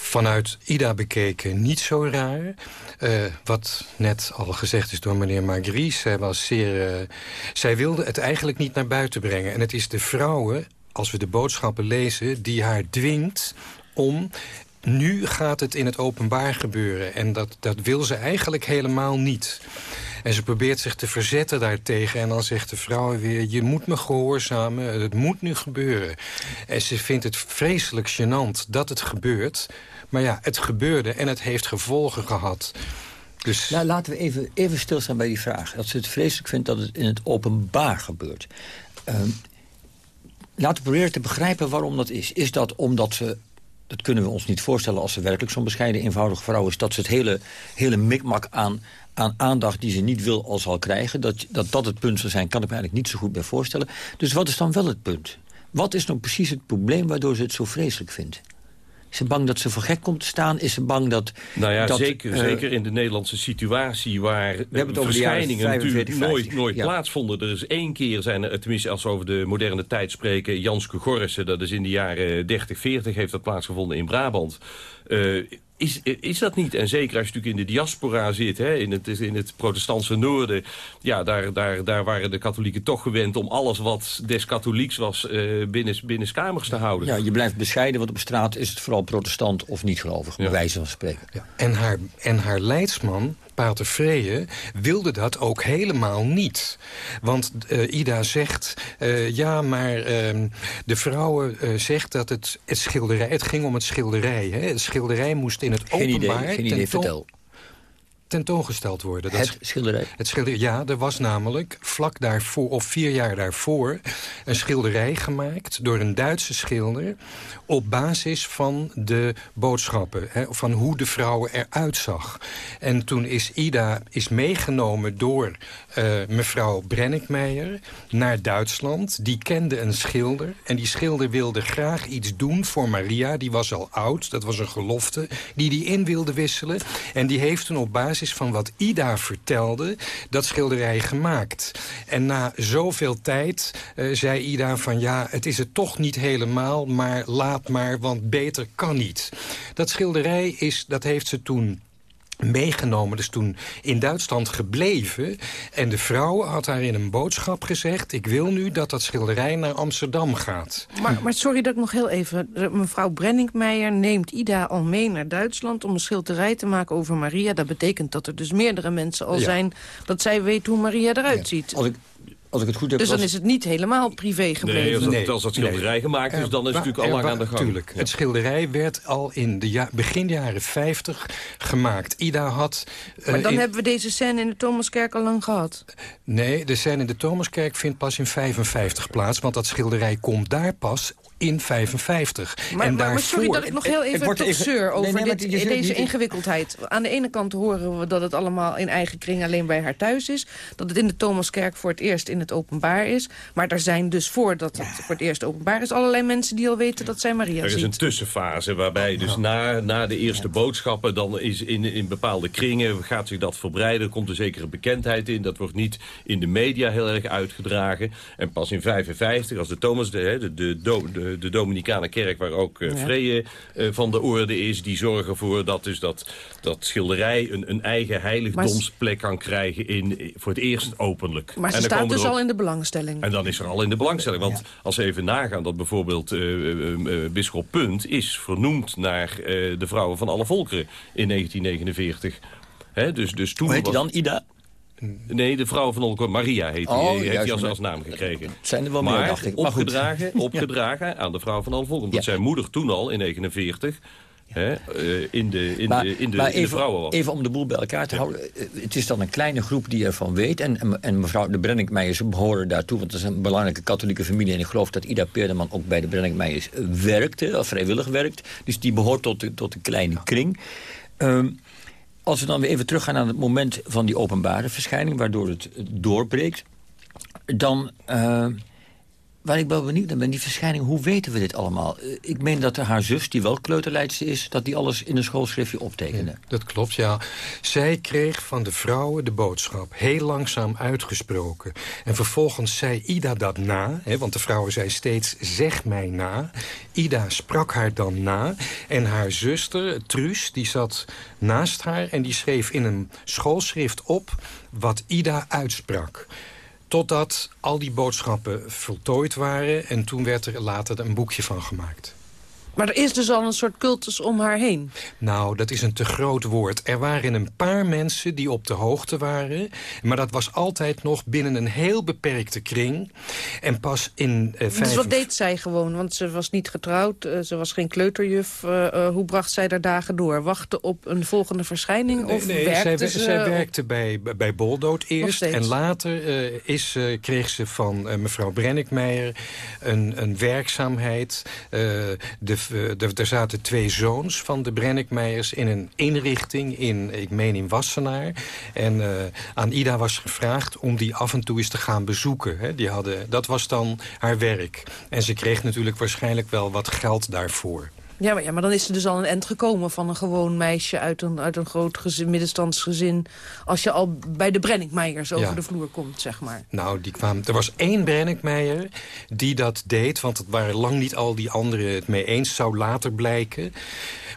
vanuit Ida bekeken niet zo raar. Uh, wat net al gezegd is door meneer Magrice. Zij, was zeer, uh, zij wilde het eigenlijk niet naar buiten brengen. En het is de vrouwen, als we de boodschappen lezen... die haar dwingt om nu gaat het in het openbaar gebeuren. En dat, dat wil ze eigenlijk helemaal niet. En ze probeert zich te verzetten daartegen. En dan zegt de vrouw weer, je moet me gehoorzamen. Het moet nu gebeuren. En ze vindt het vreselijk gênant dat het gebeurt. Maar ja, het gebeurde en het heeft gevolgen gehad. Dus... Nou, laten we even, even stilstaan bij die vraag. Dat ze het vreselijk vindt dat het in het openbaar gebeurt. Uh, laten we proberen te begrijpen waarom dat is. Is dat omdat ze dat kunnen we ons niet voorstellen als ze werkelijk zo'n bescheiden, eenvoudige vrouw is... dat ze het hele, hele mikmak aan, aan aandacht die ze niet wil al zal krijgen... Dat, dat dat het punt zou zijn, kan ik me eigenlijk niet zo goed bij voorstellen. Dus wat is dan wel het punt? Wat is nou precies het probleem waardoor ze het zo vreselijk vindt? Is ze bang dat ze voor gek komt te staan? Is ze bang dat... Nou ja, zeker, uh, zeker in de Nederlandse situatie... waar we hebben het verschijningen natuurlijk nooit, nooit plaatsvonden. Er is één keer, zijn er, tenminste als we over de moderne tijd spreken... Janske Gorrissen, dat is in de jaren 30, 40... heeft dat plaatsgevonden in Brabant. Uh, is, is dat niet? En zeker als je natuurlijk in de diaspora zit, hè, in, het, in het protestantse noorden... ja, daar, daar, daar waren de katholieken toch gewend om alles wat des katholieks was... Uh, binnen, binnen kamers te houden. Ja, je blijft bescheiden, want op straat is het vooral protestant of niet gelovig, bij wijze van spreken. Ja. En, haar, en haar leidsman, Pater Vrije wilde dat ook helemaal niet. Want uh, Ida zegt, uh, ja, maar uh, de vrouwen uh, zegt dat het, het schilderij... Het ging om het schilderij. Hè? Het schilderij moest in het geen openbaar... Idee, geen idee, vertel tentoongesteld worden. Dat het schilderij? Het schilderij, ja, er was namelijk vlak daarvoor, of vier jaar daarvoor... een schilderij gemaakt door een Duitse schilder... op basis van de boodschappen, hè, van hoe de vrouwen eruit zag. En toen is Ida is meegenomen door uh, mevrouw Brenninkmeijer naar Duitsland. Die kende een schilder en die schilder wilde graag iets doen voor Maria. Die was al oud, dat was een gelofte, die die in wilde wisselen. En die heeft toen op basis van wat Ida vertelde... dat schilderij gemaakt. En na zoveel tijd uh, zei Ida van... ja, het is het toch niet helemaal, maar laat maar, want beter kan niet. Dat schilderij is, dat heeft ze toen meegenomen, dus toen in Duitsland gebleven. En de vrouw had haar in een boodschap gezegd... ik wil nu dat dat schilderij naar Amsterdam gaat. Maar, maar sorry dat ik nog heel even... Mevrouw Brenningmeijer neemt Ida al mee naar Duitsland... om een schilderij te maken over Maria. Dat betekent dat er dus meerdere mensen al zijn... dat zij weet hoe Maria eruit ziet. Als ik als ik het goed heb... Dus dan is het niet helemaal privé gebleven? Nee, als, het, als dat schilderij gemaakt is, dan is het natuurlijk al lang aan de gang. Tuurlijk. Het schilderij werd al in de ja, begin jaren 50 gemaakt. Ida had... Uh, maar dan hebben we deze scène in de Thomaskerk al lang gehad. Nee, de scène in de Thomaskerk vindt pas in 55 plaats. Want dat schilderij komt daar pas in 55. Maar, en maar, sorry dat ik nog heel even tot even, zeur over dit, deze ingewikkeldheid. Aan de ene kant horen we dat het allemaal in eigen kring alleen bij haar thuis is. Dat het in de Thomaskerk voor het eerst in het openbaar is. Maar er zijn dus voordat het voor het eerst openbaar is... allerlei mensen die al weten dat zij Maria Er is een tussenfase waarbij dus na, na de eerste boodschappen... dan is in, in bepaalde kringen gaat zich dat verbreiden. Er komt een zekere bekendheid in. Dat wordt niet in de media heel erg uitgedragen. En pas in 55, als de Thomas, de, de, de, de de, Dominicane kerk, waar ook uh, Vrede uh, van de orde is... die zorgen ervoor dat, dus dat, dat schilderij een, een eigen heiligdomsplek kan krijgen... In, voor het eerst openlijk. Maar ze staat dus al in de belangstelling. En dan is er al in de belangstelling. Want als we even nagaan dat bijvoorbeeld uh, Bisschop Punt... is vernoemd naar de vrouwen van alle volkeren in 1949... He, dus, dus toen Hoe heet was... dan, Ida? Nee, de vrouw van Olko, Maria heet die, oh, heeft hij als, als, naam gekregen. Zijn er wel maar, meer, dacht ik. Maar opgedragen, opgedragen aan de vrouw van alle volken. Omdat zijn moeder toen al, in 49... Hè, uh, in de, in de, in de, maar even, vrouwen was. Even om de boel bij elkaar te houden. Eh, het is dan een kleine groep die ervan weet. En, en, mevrouw de Brenninkmeijers behoren daartoe. Want dat is een belangrijke katholieke familie. En ik geloof dat Ida Peerderman ook bij de Brenninkmeijers werkte. Of vrijwillig werkt. Dus die behoort tot de, tot de kleine kring. Um, als we dan weer even teruggaan aan het moment van die openbare verschijning... waardoor het doorbreekt, dan... Uh, waar ik wel benieuwd naar ben, die verschijning, hoe weten we dit allemaal? Eh, ik meen dat haar zus, die wel kleuterleidster is... dat die alles in een schoolschriftje optekende. dat klopt, ja. Zij kreeg van de vrouwen de boodschap, heel langzaam uitgesproken. En vervolgens zei Ida dat na, hè, want de vrouwen zei steeds... zeg mij na. Ida sprak haar dan na. En haar zuster, Truus, die zat naast haar... en die schreef in een schoolschrift op wat Ida uitsprak. Totdat al die boodschappen voltooid waren... en toen werd er later een boekje van gemaakt. Maar er is dus al een soort cultus om haar heen. Nou, dat is een te groot woord. Er waren een paar mensen die op de hoogte waren. Maar dat was altijd nog binnen een heel beperkte kring. En pas in... Uh, dus wat deed zij gewoon? Want ze was niet getrouwd, uh, ze was geen kleuterjuf. Uh, hoe bracht zij daar dagen door? Wachten op een volgende verschijning? Of nee, werkte zij, zij werkte bij, bij Boldood eerst. En later is, kreeg ze van mevrouw Brennickmeijer een, een werkzaamheid... de er zaten twee zoons van de Brennickmeijers in een inrichting in, ik meen in Wassenaar. En uh, aan Ida was gevraagd om die af en toe eens te gaan bezoeken. Hè. Die hadden, dat was dan haar werk. En ze kreeg natuurlijk waarschijnlijk wel wat geld daarvoor. Ja maar, ja, maar dan is er dus al een end gekomen van een gewoon meisje uit een, uit een groot gezin, middenstandsgezin. Als je al bij de Brenninkmeijers over de vloer komt, zeg maar. Nou, die kwam, er was één Brenninkmeijer die dat deed. Want het waren lang niet al die anderen het mee eens, zou later blijken.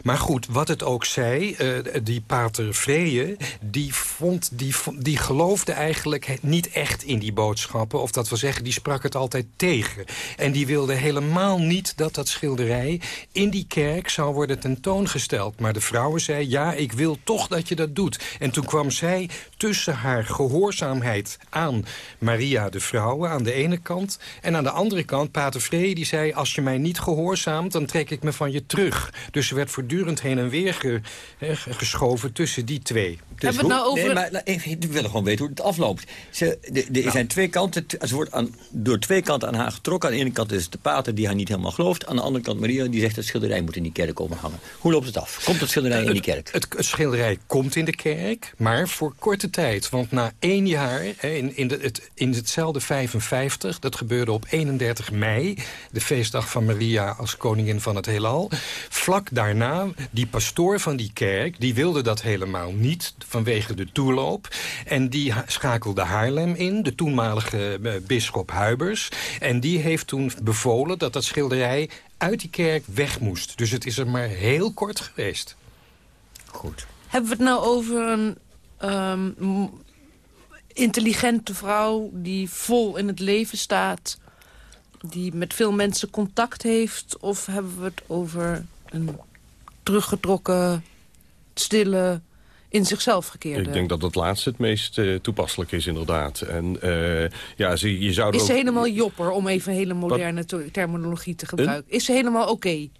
Maar goed, wat het ook zij, uh, die pater Vreje... die, vond, die, die geloofde eigenlijk niet echt in die boodschappen. Of dat wil zeggen, die sprak het altijd tegen. En die wilde helemaal niet dat dat schilderij... in die kerk zou worden tentoongesteld. Maar de vrouwen zei, ja, ik wil toch dat je dat doet. En toen kwam zij tussen haar gehoorzaamheid aan Maria de vrouwen... aan de ene kant. En aan de andere kant, pater Vreje, die zei... als je mij niet gehoorzaamt, dan trek ik me van je terug. Dus ze werd voortdurend heen en weer ge, geschoven tussen die twee. Dus Hebben we het nou over... Nee, maar nou, we willen gewoon weten hoe het afloopt. Ze, de, er nou. zijn twee kanten. Ze wordt aan, door twee kanten aan haar getrokken. Aan de ene kant is het de pater die haar niet helemaal gelooft. Aan de andere kant Maria die zegt dat het schilderij moet in die kerk komen hangen. Hoe loopt het af? Komt het schilderij in die kerk? Het, het, schilderij komt in de kerk. Maar voor korte korte tijd. Want na één jaar, in, in, de, het, in hetzelfde 55... dat gebeurde op 31 mei, de feestdag van Maria als koningin van het heelal... vlak daarna, die pastoor van die kerk... die wilde dat helemaal niet vanwege de toeloop. En die schakelde Haarlem in, de toenmalige uh, bisschop Huibers. En die heeft toen bevolen dat dat schilderij uit die kerk weg moest. Dus het is er maar heel kort geweest. Goed. Hebben we het nou over een ehm, intelligente vrouw... die vol in het leven staat... die met veel mensen contact heeft... of hebben we het over een teruggetrokken, stille in zichzelf gekeerde. Ik denk dat het laatste het meest uh, toepasselijk is, inderdaad. En, uh, ja, ze, je zou is ze helemaal jopper, om even hele moderne Wat? terminologie te gebruiken? Is ze helemaal oké? Okay?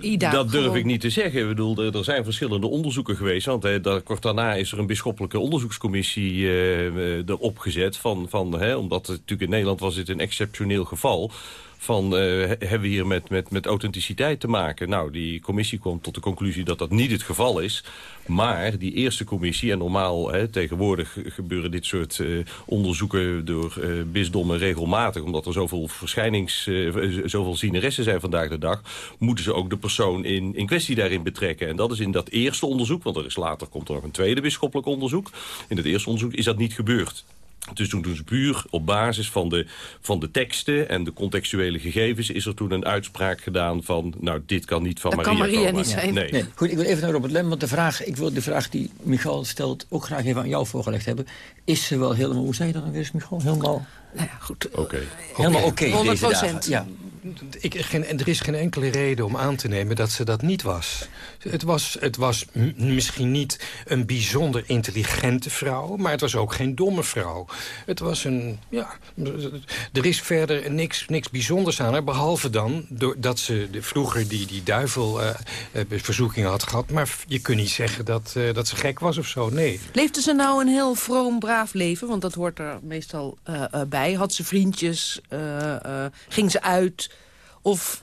Ida, dat durf gewoon. ik niet te zeggen. Ik bedoel, er, er zijn verschillende onderzoeken geweest. Want hè, kort daarna is er een bisschoppelijke onderzoekscommissie uh, erop gezet. Van, van, hè, omdat het, natuurlijk in Nederland was dit een exceptioneel geval van uh, hebben we hier met, met, met authenticiteit te maken. Nou, die commissie kwam tot de conclusie dat dat niet het geval is. Maar die eerste commissie, en normaal hè, tegenwoordig gebeuren dit soort uh, onderzoeken door uh, bisdommen regelmatig, omdat er zoveel verschijnings, zoveel zieneressen zijn vandaag de dag, moeten ze ook de persoon in, in kwestie daarin betrekken. En dat is in dat eerste onderzoek, want er is later komt er nog een tweede bisschoppelijk onderzoek. In het eerste onderzoek is dat niet gebeurd. Dus toen doen ze puur op basis van de, van de teksten en de contextuele gegevens... is er toen een uitspraak gedaan van, nou, dit kan niet van dat Maria kan Maria komen. niet zijn. Nee. Nee, goed, ik wil even naar Robert Lem, want de vraag, ik wil de vraag die Michal stelt... ook graag even aan jou voorgelegd hebben. Is ze wel helemaal, hoe zei je dat dan weer eens, Michal? Helemaal... Nou ja, goed. Oké. Okay. Helemaal oké okay, 100 deze dagen. Ja. Ik, geen, er is geen enkele reden om aan te nemen dat ze dat niet was. Het was, het was misschien niet een bijzonder intelligente vrouw... maar het was ook geen domme vrouw. Het was een... Ja, er is verder niks, niks bijzonders aan haar... behalve dan dat ze de, vroeger die, die duivelverzoekingen uh, had gehad... maar je kunt niet zeggen dat, uh, dat ze gek was of zo, nee. Leefde ze nou een heel vroom, braaf leven? Want dat hoort er meestal bij. Had ze vriendjes? ging ze uit? Of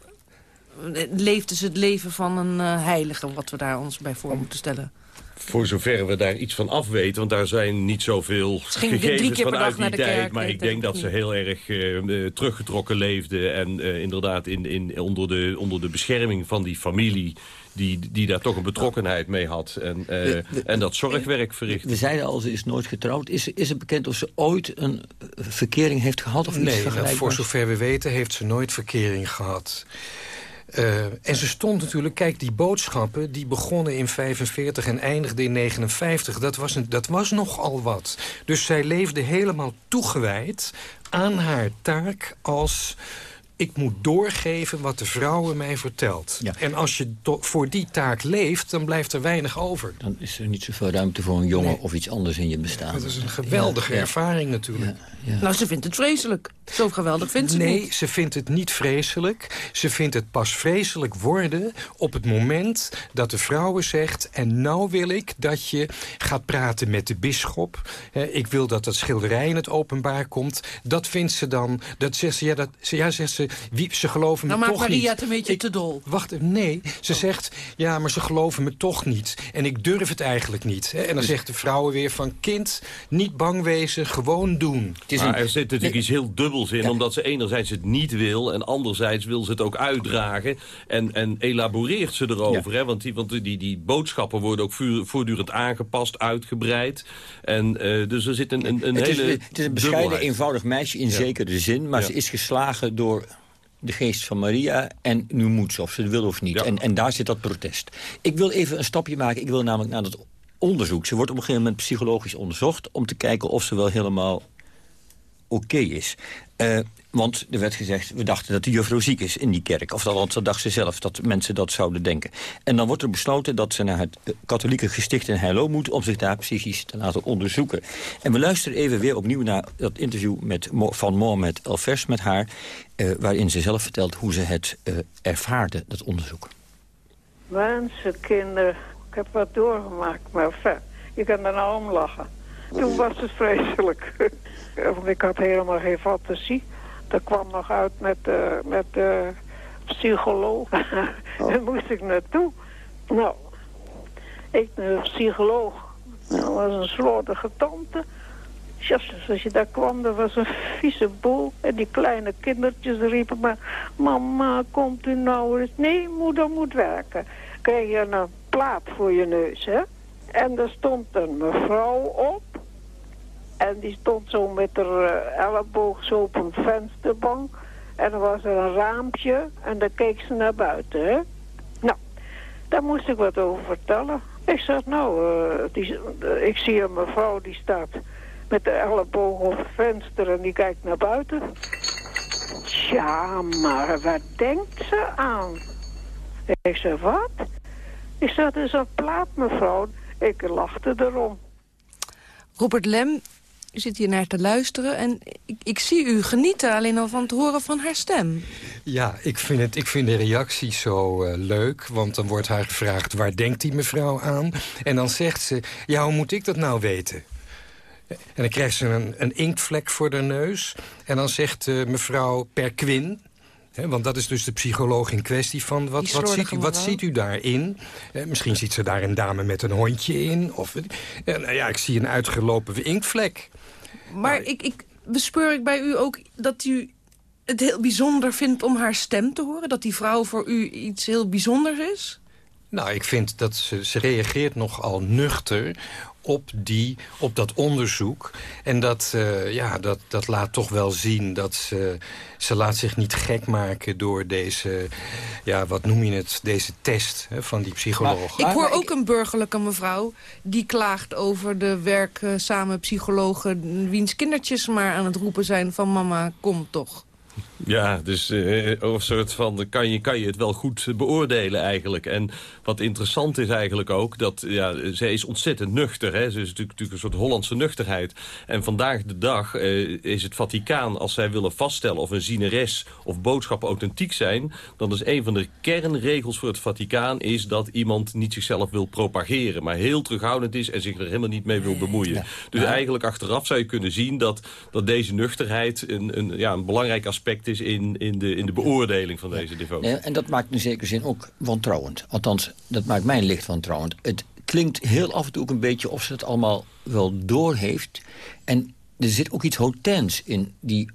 leefde ze het leven van een uh, heilige... wat we daar ons bij voor moeten stellen? Voor zover we daar iets van af weten, want daar zijn niet zoveel gegevens vanuit die tijd. Kerk, maar ik denk dat ze heel erg uh, teruggetrokken leefde. En uh, inderdaad in, in, onder, de, onder de bescherming van die familie die, die daar toch een betrokkenheid mee had. En, uh, we, en dat zorgwerk verricht. We zeiden al, ze is nooit getrouwd. Is, is het bekend of ze ooit een verkering heeft gehad? Of nee, iets nou, voor zover we weten heeft ze nooit verkering gehad. Uh, en ze stond natuurlijk, kijk, die boodschappen... die begonnen in 45 en eindigden in 59. Dat was, een, dat was nogal wat. Dus zij leefde helemaal toegewijd aan haar taak als ik moet doorgeven wat de vrouwen mij vertelt. Ja. En als je voor die taak leeft, dan blijft er weinig over. Dan is er niet zoveel ruimte voor een jongen nee. of iets anders in je bestaan. Dat is een geweldige ja. ervaring natuurlijk. Ja. Nou, ze vindt het vreselijk. Zo geweldig vindt ze nee, niet. ze vindt het niet vreselijk. Ze vindt het pas vreselijk worden op het moment dat de vrouwen zegt... en nou wil ik dat je gaat praten met de bisschop. ik wil dat dat schilderij in het openbaar komt. Dat vindt ze dan... Dat zegt ze, ja, dat, ja, zegt ze, wie, ze geloven nou, me toch niet. Maria het een beetje ik, te dol. Wacht, nee. Ze Oh. zegt, ja, maar ze geloven me toch niet. En ik durf het eigenlijk niet. Hè? En dan zegt de vrouwen weer van... kind, niet bang wezen, gewoon doen. Het is maar een... er zit natuurlijk nee. iets heel dubbels in. Ja. Omdat ze enerzijds het niet wil... en anderzijds wil ze het ook uitdragen. En, en elaboreert ze erover. Ja. Hè? Want, die, want die, die boodschappen worden ook voortdurend aangepast, uitgebreid. En uh, dus er zit een, een, een het hele... Is, het is een bescheiden, eenvoudig meisje in ja. zekere zin. Maar ze is geslagen door de geest van Maria en nu moet ze, of ze het wil of niet. Ja. En, en daar zit dat protest. Ik wil even een stapje maken. Ik wil namelijk naar dat onderzoek. Ze wordt op een gegeven moment psychologisch onderzocht... om te kijken of ze wel helemaal oké is. Uh, want er werd gezegd, we dachten dat de juffrouw ziek is in die kerk. Of althans, dat dacht ze zelf, dat mensen dat zouden denken. En dan wordt er besloten dat ze naar het katholieke gesticht in Heilo moet... om zich daar psychisch te laten onderzoeken. En we luisteren even weer opnieuw naar dat interview met, van Mohamed Elvers met haar... Uh, waarin ze zelf vertelt hoe ze het uh, ervaarde, dat onderzoek. Mensen, kinderen, ik heb wat doorgemaakt, maar je kan er nou om lachen. Toen was het vreselijk. Want ik had helemaal geen fantasie. Dat kwam nog uit met de, met de psycholoog. Oh. Daar moest ik naartoe. Nou, ik de psycholoog. Dat was een slordige tante. Just als je daar kwam, dat was een vieze boel. En die kleine kindertjes riepen maar... Mama, komt u nou eens? Nee, moeder moet werken. Krijg je een plaat voor je neus, hè? En er stond een mevrouw op. En die stond zo met haar uh, elleboog zo op een vensterbank. En er was er een raampje en daar keek ze naar buiten? Nou, daar moest ik wat over vertellen. Ik zeg, nou, die, uh, ik zie een mevrouw die staat met de elleboog op het venster en die kijkt naar buiten. Tja, maar wat denkt ze aan? Ik zeg, wat? Ik zeg, het is een plaat, mevrouw. Ik lachte erom. Robert Lem, u zit hier naar te luisteren en ik, ik, zie u genieten alleen al van het horen van haar stem. Ja, ik vind, het, ik vind de reactie zo uh, leuk, want dan wordt haar gevraagd... waar denkt die mevrouw aan? En dan zegt ze, ja, hoe moet ik dat nou weten? En dan krijgt ze een, een inktvlek voor de neus. En dan zegt uh, mevrouw Perquin... He, want dat is dus de psycholoog in kwestie van... wat, wat, ziet, u, wat ziet u daarin? Eh, misschien ziet ze daar een dame met een hondje in. Of, eh, nou ja, ik zie een uitgelopen inktvlek. Maar nou, ik, ik bespeur ik bij u ook dat u het heel bijzonder vindt om haar stem te horen? Dat die vrouw voor u iets heel bijzonders is? Nou, ik vind dat ze, ze reageert nogal nuchter op, die, op dat onderzoek. En dat, uh, ja, dat, dat laat toch wel zien dat ze, ze laat zich niet gek maken door deze, ja, wat noem je het, deze test hè, van die psycholoog. Ik hoor ook een burgerlijke mevrouw die klaagt over de werkzame psychologen... wiens kindertjes maar aan het roepen zijn van mama, kom toch. Ja, dus uh, een soort van, kan je, kan je het wel goed beoordelen eigenlijk. En wat interessant is eigenlijk ook, dat ja, zij is ontzettend nuchter. Hè? Ze is natuurlijk, natuurlijk een soort Hollandse nuchterheid. En vandaag de dag uh, is het Vaticaan, als zij willen vaststellen of een zieneres of boodschappen authentiek zijn, dan is een van de kernregels voor het Vaticaan is dat iemand niet zichzelf wil propageren, maar heel terughoudend is en zich er helemaal niet mee wil bemoeien. Ja. Dus eigenlijk achteraf zou je kunnen zien dat, dat deze nuchterheid een, een, ja, een belangrijk aspect is in, in, de, in de beoordeling van deze devotie. Ja, en dat maakt in zekere zin ook wantrouwend. Althans, dat maakt mijn licht wantrouwend. Het klinkt heel af en toe ook een beetje of ze het allemaal wel doorheeft. En er zit ook iets hotens in die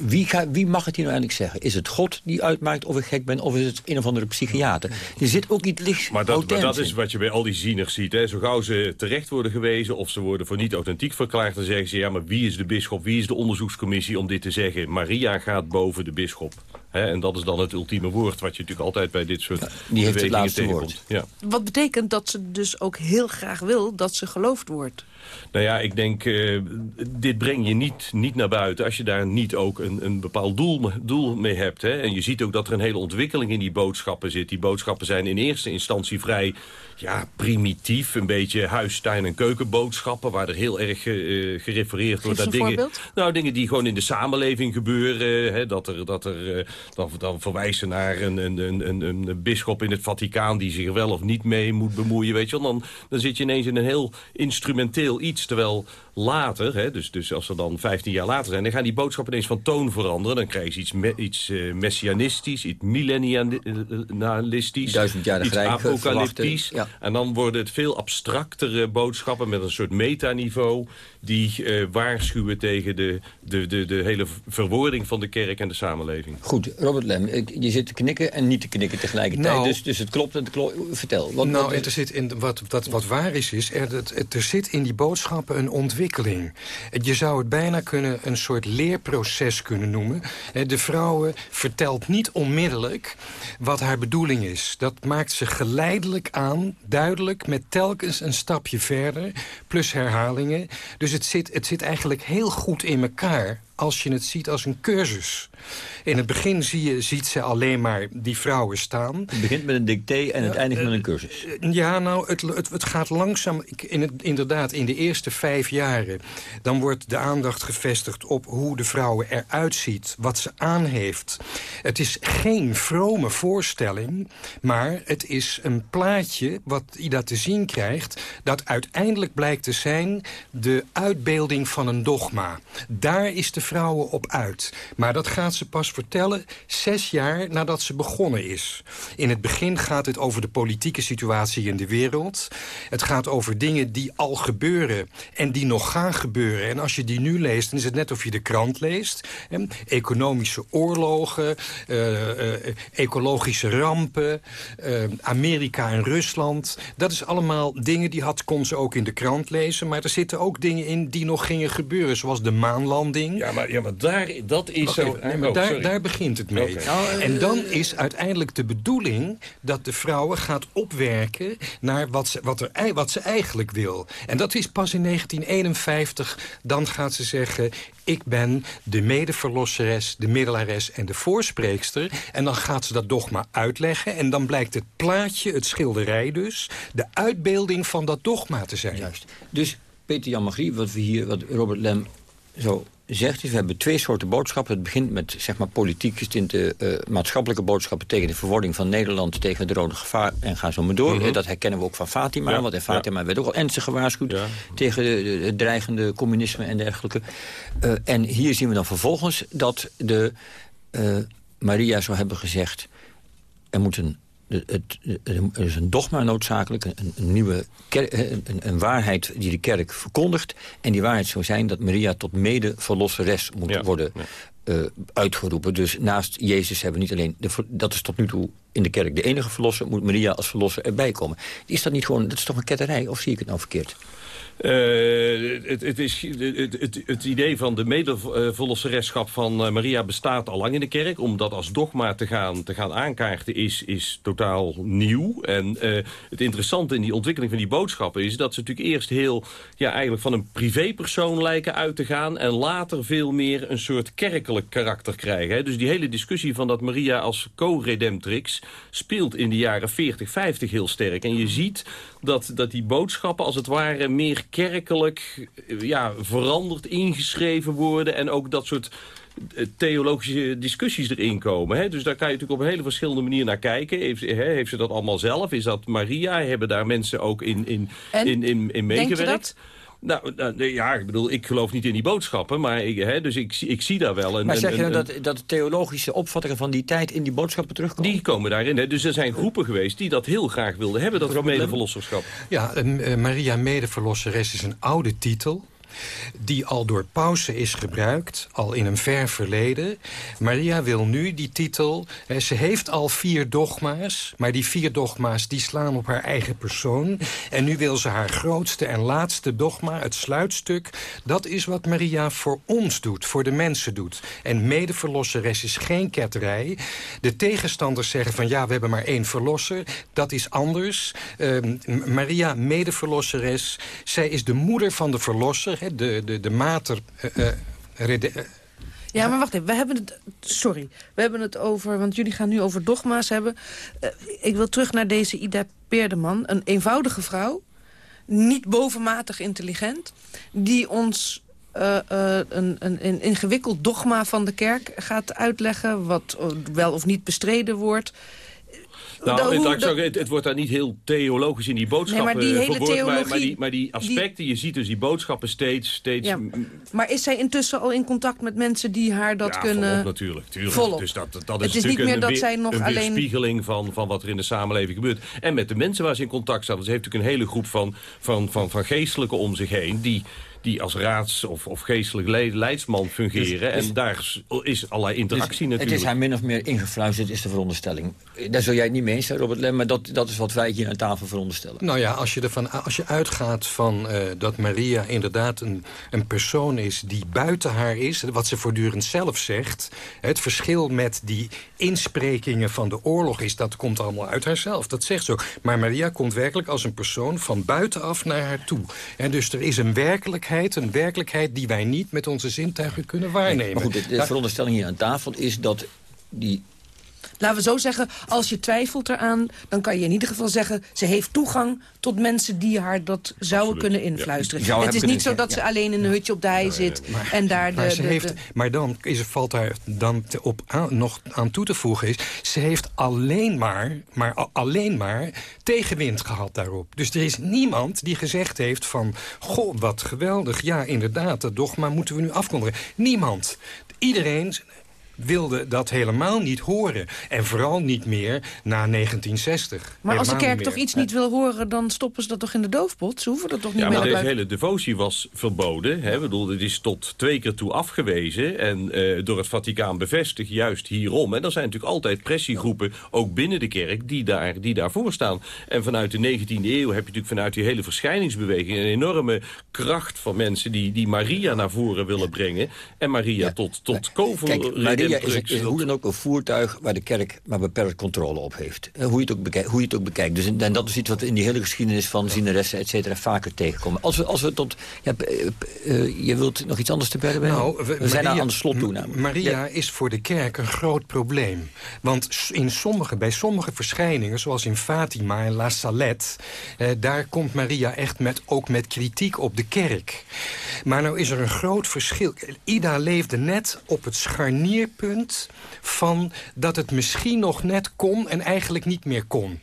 wie, ga, wie, mag het hier nou eigenlijk zeggen? Is het God die uitmaakt of ik gek ben... of is het een of andere psychiater? Er zit ook iets licht Maar dat, maar dat is wat je bij al die zieners ziet. Hè? Zo gauw ze terecht worden gewezen of ze worden voor niet authentiek verklaard... dan zeggen ze, ja, maar wie is de bisschop? Wie is de onderzoekscommissie om dit te zeggen? Maria gaat boven de bisschop. Hè? En dat is dan het ultieme woord wat je natuurlijk altijd bij dit soort ja, Die heeft het laatste woord. Ja. Wat betekent dat ze dus ook heel graag wil dat ze geloofd wordt? Nou ja, ik denk, uh, dit breng je niet, niet naar buiten... als je daar niet ook een, een bepaald doel, doel mee hebt. Hè? En je ziet ook dat er een hele ontwikkeling in die boodschappen zit. Die boodschappen zijn in eerste instantie vrij ja, primitief. Een beetje huis, tuin en keukenboodschappen... waar er heel erg uh, gerefereerd wordt naar dingen... Voorbeeld? Nou, dingen die gewoon in de samenleving gebeuren. Hè? Dat er, dat er, uh, dan, dan verwijzen naar een, een, een, een, een bisschop in het Vaticaan... die zich wel of niet mee moet bemoeien. Weet je wel? Dan, dan zit je ineens in een heel instrumenteel iets. Terwijl later, hè, dus, dus als er dan 15 jaar later zijn... dan gaan die boodschappen ineens van toon veranderen. Dan krijg je iets, me, iets uh, messianistisch, iets millennialistisch... Duizend jaar iets apocalyptisch. Ja. En dan worden het veel abstractere boodschappen... met een soort metaniveau die uh, waarschuwen tegen de, de, de, de hele verwoording van de kerk en de samenleving. Goed, Robert Lem, je zit te knikken en niet te knikken tegelijkertijd. Nou, dus, dus het klopt en het klopt. Vertel. Wat, nou, wat, er zit in, wat, wat, wat waar is, is er, het, er zit in die boodschappen een ontwikkeling. Je zou het bijna kunnen een soort leerproces kunnen noemen. De vrouwen vertelt niet onmiddellijk wat haar bedoeling is. Dat maakt ze geleidelijk aan, duidelijk, met telkens een stapje verder. Plus herhalingen. Dus het zit, het zit eigenlijk heel goed in elkaar als je het ziet als een cursus. In het begin zie je, ziet ze alleen maar die vrouwen staan. Het begint met een dicté en het eindigt met een cursus. Ja, nou, het, het, het gaat langzaam... In het, inderdaad, in de eerste vijf jaren... dan wordt de aandacht gevestigd op hoe de vrouwen eruit ziet. Wat ze aan heeft. Het is geen vrome voorstelling... maar het is een plaatje wat Ida te zien krijgt... dat uiteindelijk blijkt te zijn de uitbeelding van een dogma. Daar is de vrouwen op uit. Maar dat gaat ze pas vertellen zes jaar nadat ze begonnen is. In het begin gaat het over de politieke situatie in de wereld. Het gaat over dingen die al gebeuren en die nog gaan gebeuren. En als je die nu leest, dan is het net of je de krant leest. Economische oorlogen, uh, uh, ecologische rampen, uh, Amerika en Rusland. Dat is allemaal dingen die had, kon ze ook in de krant lezen. Maar er zitten ook dingen in die nog gingen gebeuren. Zoals de maanlanding. Ja, maar, ja, maar daar, dat is zo... Nee, maar oh, daar, daar begint het mee. Okay. En dan is uiteindelijk de bedoeling dat de vrouwen gaat opwerken... naar wat ze, wat, er, wat ze eigenlijk wil. En dat is pas in 1951. Dan gaat ze zeggen... ik ben de medeverlosseres, de middelares en de voorspreekster. En dan gaat ze dat dogma uitleggen. En dan blijkt het plaatje, het schilderij dus... de uitbeelding van dat dogma te zijn. Juist. Dus Peter Jan Magrie, wat we hier, wat Robert Lem zo zegt is, we hebben twee soorten boodschappen. Het begint met zeg maar, politiek gestinte uh, maatschappelijke boodschappen... tegen de verwording van Nederland, tegen het rode gevaar... en gaan zo maar door. Mm -hmm. Dat herkennen we ook van Fatima. Ja, want in Fatima ja. werd ook al ernstig gewaarschuwd... Ja. tegen het dreigende communisme en dergelijke. Uh, en hier zien we dan vervolgens dat de uh, Maria zou hebben gezegd... er moet een het, er is een dogma noodzakelijk, een, een nieuwe kerk, een, een, waarheid die de kerk verkondigt. En die waarheid zou zijn dat Maria tot mede-verlosseres moet ja, worden ja. uh, uitgeroepen. Dus naast Jezus hebben we niet alleen, de, dat is tot nu toe in de kerk de enige verlosser, moet Maria als verlosser erbij komen. Is dat niet gewoon, dat is toch een ketterij, of zie ik het nou verkeerd? Uh, het, het, idee van de medeverlosseresschap van uh, Maria bestaat al lang in de kerk. Om dat als dogma te gaan, te gaan aankaarten is, is totaal nieuw. En uh, het interessante in die ontwikkeling van die boodschappen is... dat ze natuurlijk eerst heel ja, eigenlijk van een privépersoon lijken uit te gaan... en later veel meer een soort kerkelijk karakter krijgen. Hè. Dus die hele discussie van dat Maria als co-redemptrix... speelt in de jaren 40, 50 heel sterk. En je ziet dat, dat die boodschappen als het ware meer kerkelijk ja, veranderd, ingeschreven worden... en ook dat soort eh, theologische discussies erin komen. Hè? Dus daar kan je natuurlijk op een hele verschillende manier naar kijken. Heeft, hè, heeft ze dat allemaal zelf? Is dat Maria? Hebben daar mensen ook in, in, in, in, in meegewerkt? Nou, nou, ja, ik bedoel, ik geloof niet in die boodschappen, maar ik, hè, dus ik, ik zie daar wel een... Maar zeg je nou dat, dat de theologische opvattingen van die tijd in die boodschappen terugkomen? Die komen daarin. Hè. Dus er zijn groepen geweest die dat heel graag wilden hebben, dat medeverlosserschap. Ja, uh, Maria Medeverlosseres is een oude titel die al door pausen is gebruikt, al in een ver verleden. Maria wil nu die titel... ze heeft al vier dogma's, maar die vier dogma's die slaan op haar eigen persoon. En nu wil ze haar grootste en laatste dogma, het sluitstuk... dat is wat Maria voor ons doet, voor de mensen doet. En medeverlosseres is geen ketterij. De tegenstanders zeggen van ja, we hebben maar één verlosser. Dat is anders. Uh, Maria, medeverlosseres, zij is de moeder van de verlosser de, de, de mater... Uh, uh, ja, maar wacht even. We hebben het, sorry, we hebben het over... want jullie gaan nu over dogma's hebben. Ik wil terug naar deze Ida Peerdeman. Een eenvoudige vrouw. Niet bovenmatig intelligent. Die ons een, een, een, ingewikkeld dogma van de kerk gaat uitleggen... wat wel of niet bestreden wordt... Nou, het, het, het, wordt daar niet heel theologisch in die boodschappen nee, maar die hele verwoord, theologie, maar, maar, die, maar die aspecten, die... je ziet dus die boodschappen steeds... steeds ja. Maar is zij intussen al in contact met mensen die haar dat ja, kunnen... Volop, natuurlijk. Tuurlijk. Volop. Dus dat, dat is, het is niet meer een, dat zij nog een alleen... weerspiegeling van, van wat er in de samenleving gebeurt. En met de mensen waar ze in contact staan. Ze heeft natuurlijk een hele groep van, van, van, van geestelijke om zich heen... die die als raads- of, of geestelijk le leidsman fungeren. Dus, dus, en daar is allerlei interactie dus natuurlijk. Het is haar min of meer ingefluisterd, is de veronderstelling. Daar zul jij het niet mee eens zijn, Robert Lem, maar dat, dat is wat wij hier aan tafel veronderstellen. Nou ja, als je, ervan, als je uitgaat van uh, dat Maria inderdaad een, een persoon is die buiten haar is... wat ze voortdurend zelf zegt... het verschil met die insprekingen van de oorlog is... dat komt allemaal uit haarzelf, dat zegt ze ook. Maar Maria komt werkelijk als een persoon van buitenaf naar haar toe. En dus er is een werkelijkheid een werkelijkheid die wij niet met onze zintuigen kunnen waarnemen. Maar goed, de, de veronderstelling hier aan tafel is dat die laten we zo zeggen, als je twijfelt eraan... dan kan je in ieder geval zeggen... ze heeft toegang tot mensen die haar dat zouden kunnen influisteren. Het is niet zo dat ze alleen in een hutje op de hei zit... en daar maar, de, ze de, heeft, maar dan is, valt daar dan te op aan, nog aan toe te voegen... is ze heeft alleen maar, maar alleen maar tegenwind gehad daarop. Dus er is niemand die gezegd heeft van... goh, wat geweldig, ja, inderdaad, dat dogma moeten we nu afkondigen. Niemand. Iedereen wilde dat helemaal niet horen. En vooral niet meer na 1960. Maar als de kerk toch iets niet wil horen... dan stoppen ze dat toch in de doofpot? Ze hoeven dat toch niet Ja, meer maar naar deze buiten? hele devotie was verboden. Hè? Ik bedoel, het is tot twee keer toe afgewezen. En eh, door het Vaticaan bevestigd juist hierom. En er zijn natuurlijk altijd pressiegroepen, ook binnen de kerk, die, daar, die daarvoor staan. En vanuit de 19e eeuw heb je natuurlijk vanuit die hele verschijningsbeweging... een enorme kracht van mensen die, die Maria naar voren willen brengen. En Maria tot, tot kovel Maria is, is hoe dan ook een voertuig waar de kerk maar beperkt controle op heeft. Eh, Hoe je het ook bekijkt. Hoe je het ook bekijkt. Dus, en dat is iets wat we in die hele geschiedenis van zieneressen et cetera vaker tegenkomen. Als we, als we tot... Ja, eh, eh, je wilt nog iets anders te bergen? Nou, we- we zijn Maria- aan de slot toe namelijk. Maria Ja. is voor de kerk een groot probleem. Want in sommige, bij sommige verschijningen, zoals in Fatima en La Salette... Eh, daar komt Maria echt met, ook met kritiek op de kerk. Maar nou is er een groot verschil. Ida leefde net op het scharnierpunt van dat het misschien nog net kon en eigenlijk niet meer kon.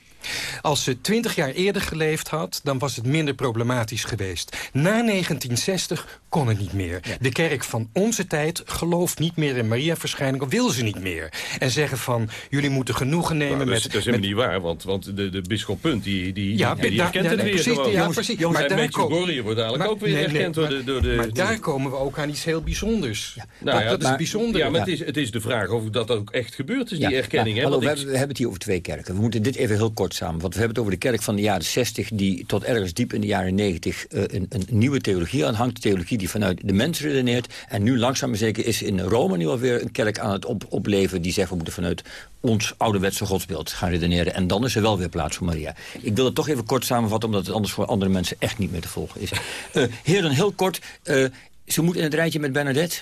Als ze twintig jaar eerder geleefd had, dan was het minder problematisch geweest. Na 1960 kon het niet meer. De kerk van onze tijd gelooft niet meer in Maria-verschijning... of wil ze niet meer. En zeggen van, jullie moeten genoegen nemen Nou, dat, is, met... dat is helemaal niet waar, want, want de, de bisschop Punt die, die, Ja, die, herkent het weer precies, ja, precies. jongens, Maar daar Medjugorje wordt eigenlijk Maar- ook weer nee, nee, herkend door, maar- de, door de... Maar daar komen we ook aan iets heel bijzonders. Nou dat, ja, dat is maar- bijzondere. Ja, maar het is, het is de vraag of dat ook echt gebeurd is, die Ja, erkenning. hallo, we hebben het hier over twee kerken. We moeten dit even heel kort samen. Want we hebben het over de kerk van de jaren 60... die tot ergens diep in de jaren 90 eh, een, een nieuwe theologie aanhangt. Theologie die vanuit de mens redeneert. En nu langzaam maar zeker is in Rome nu alweer een kerk aan het op, opleven... die zegt we moeten vanuit ons ouderwetse godsbeeld gaan redeneren. En dan is er wel weer plaats voor Maria. Ik wil het toch even kort samenvatten... omdat het anders voor andere mensen echt niet meer te volgen is. Eh heren, heel kort... eh, ze moet in het rijtje met Bernadette...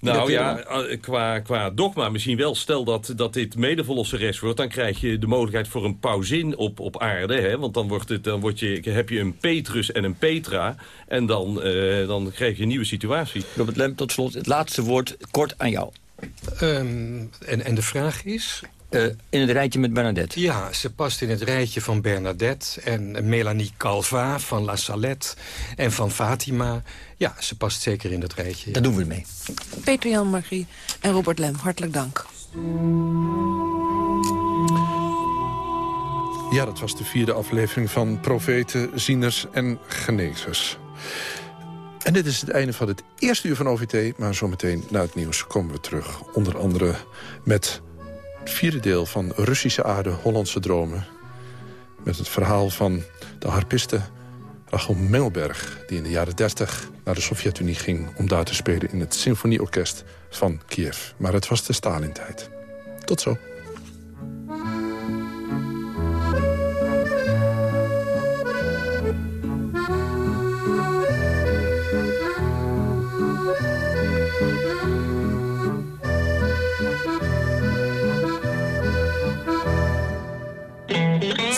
Nou ja, eh, qua, qua dogma misschien wel. Stel dat, dat dit medeverlosseres wordt... dan krijg je de mogelijkheid voor een pauzin op, op aarde. Hè? Want dan, wordt het, dan word je, heb je een Petrus en een Petra. En dan, eh, dan krijg je een nieuwe situatie. Robert Lem, tot slot het laatste woord kort aan jou. Ehm, en, en de vraag is... Eh, in het rijtje met Bernadette. Ja, ze past in het rijtje van Bernadette en Melanie Calva van La Salette en van Fatima. Ja, ze past zeker in dat rijtje. Daar doen we mee. Peter Jan Magie en Robert Lem, hartelijk dank. Ja, dat was de vierde aflevering van Profeten, Zieners en Genezers. En dit is het einde van het eerste uur van OVT. Maar zometeen na het nieuws komen we terug. Onder andere met vierde deel van Russische aarde, Hollandse dromen. Met het verhaal van de harpiste Rachel Mengelberg... die in de jaren 30 naar de Sovjet-Unie ging... om daar te spelen in het symfonieorkest van Kiev. Maar het was de Stalin-tijd. Tot zo.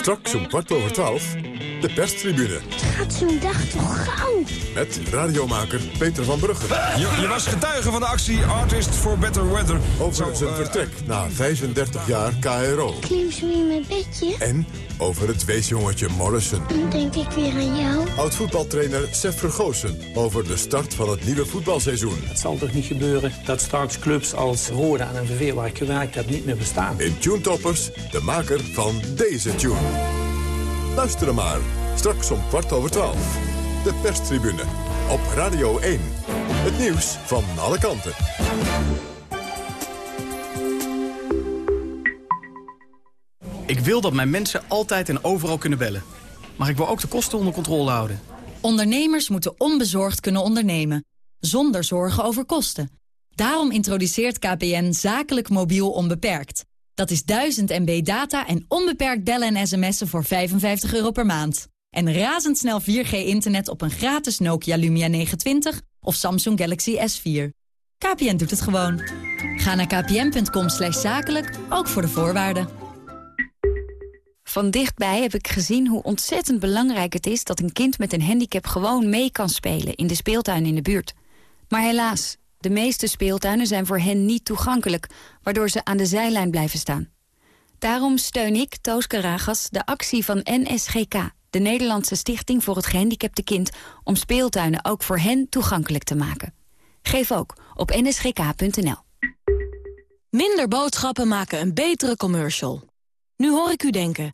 Straks om kwart over twaalf, de perstribune. Gaat zo'n dag toch gauw? Met radiomaker Peter van Brugge. Je, je was getuige van de actie Artist for Better Weather. Over zijn vertrek na 35 jaar KRO. Klim zo in mijn bedje. En over het weesjongetje Morrison. Dan denk ik weer aan jou. Oud-voetbaltrainer Sef Vergoosen over de start van het nieuwe voetbalseizoen. Het zal toch niet gebeuren dat straks clubs als Roda en NVV waar ik gewerkt heb niet meer bestaan. In Tune Toppers, de maker van deze tune. Luister er maar, straks om kwart over twaalf. De perstribune, op Radio 1. Het nieuws van alle kanten. Ik wil dat mijn mensen altijd en overal kunnen bellen. Maar ik wil ook de kosten onder controle houden. Ondernemers moeten onbezorgd kunnen ondernemen. Zonder zorgen over kosten. Daarom introduceert KPN zakelijk mobiel onbeperkt. Dat is 1000 MB data en onbeperkt bellen en sms'en voor 55 euro per maand. En razendsnel 4G-internet op een gratis Nokia Lumia 920 of Samsung Galaxy S4. KPN doet het gewoon. Ga naar kpn.com zakelijk, ook voor de voorwaarden. Van dichtbij heb ik gezien hoe ontzettend belangrijk het is... dat een kind met een handicap gewoon mee kan spelen in de speeltuin in de buurt. Maar helaas, de meeste speeltuinen zijn voor hen niet toegankelijk... waardoor ze aan de zijlijn blijven staan. Daarom steun ik, Toos Karagas, de actie van NSGK... de Nederlandse Stichting voor het Gehandicapte Kind... om speeltuinen ook voor hen toegankelijk te maken. Geef ook op nsgk.nl. Minder boodschappen maken een betere commercial. Nu hoor ik u denken,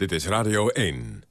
Dit is Radio 1.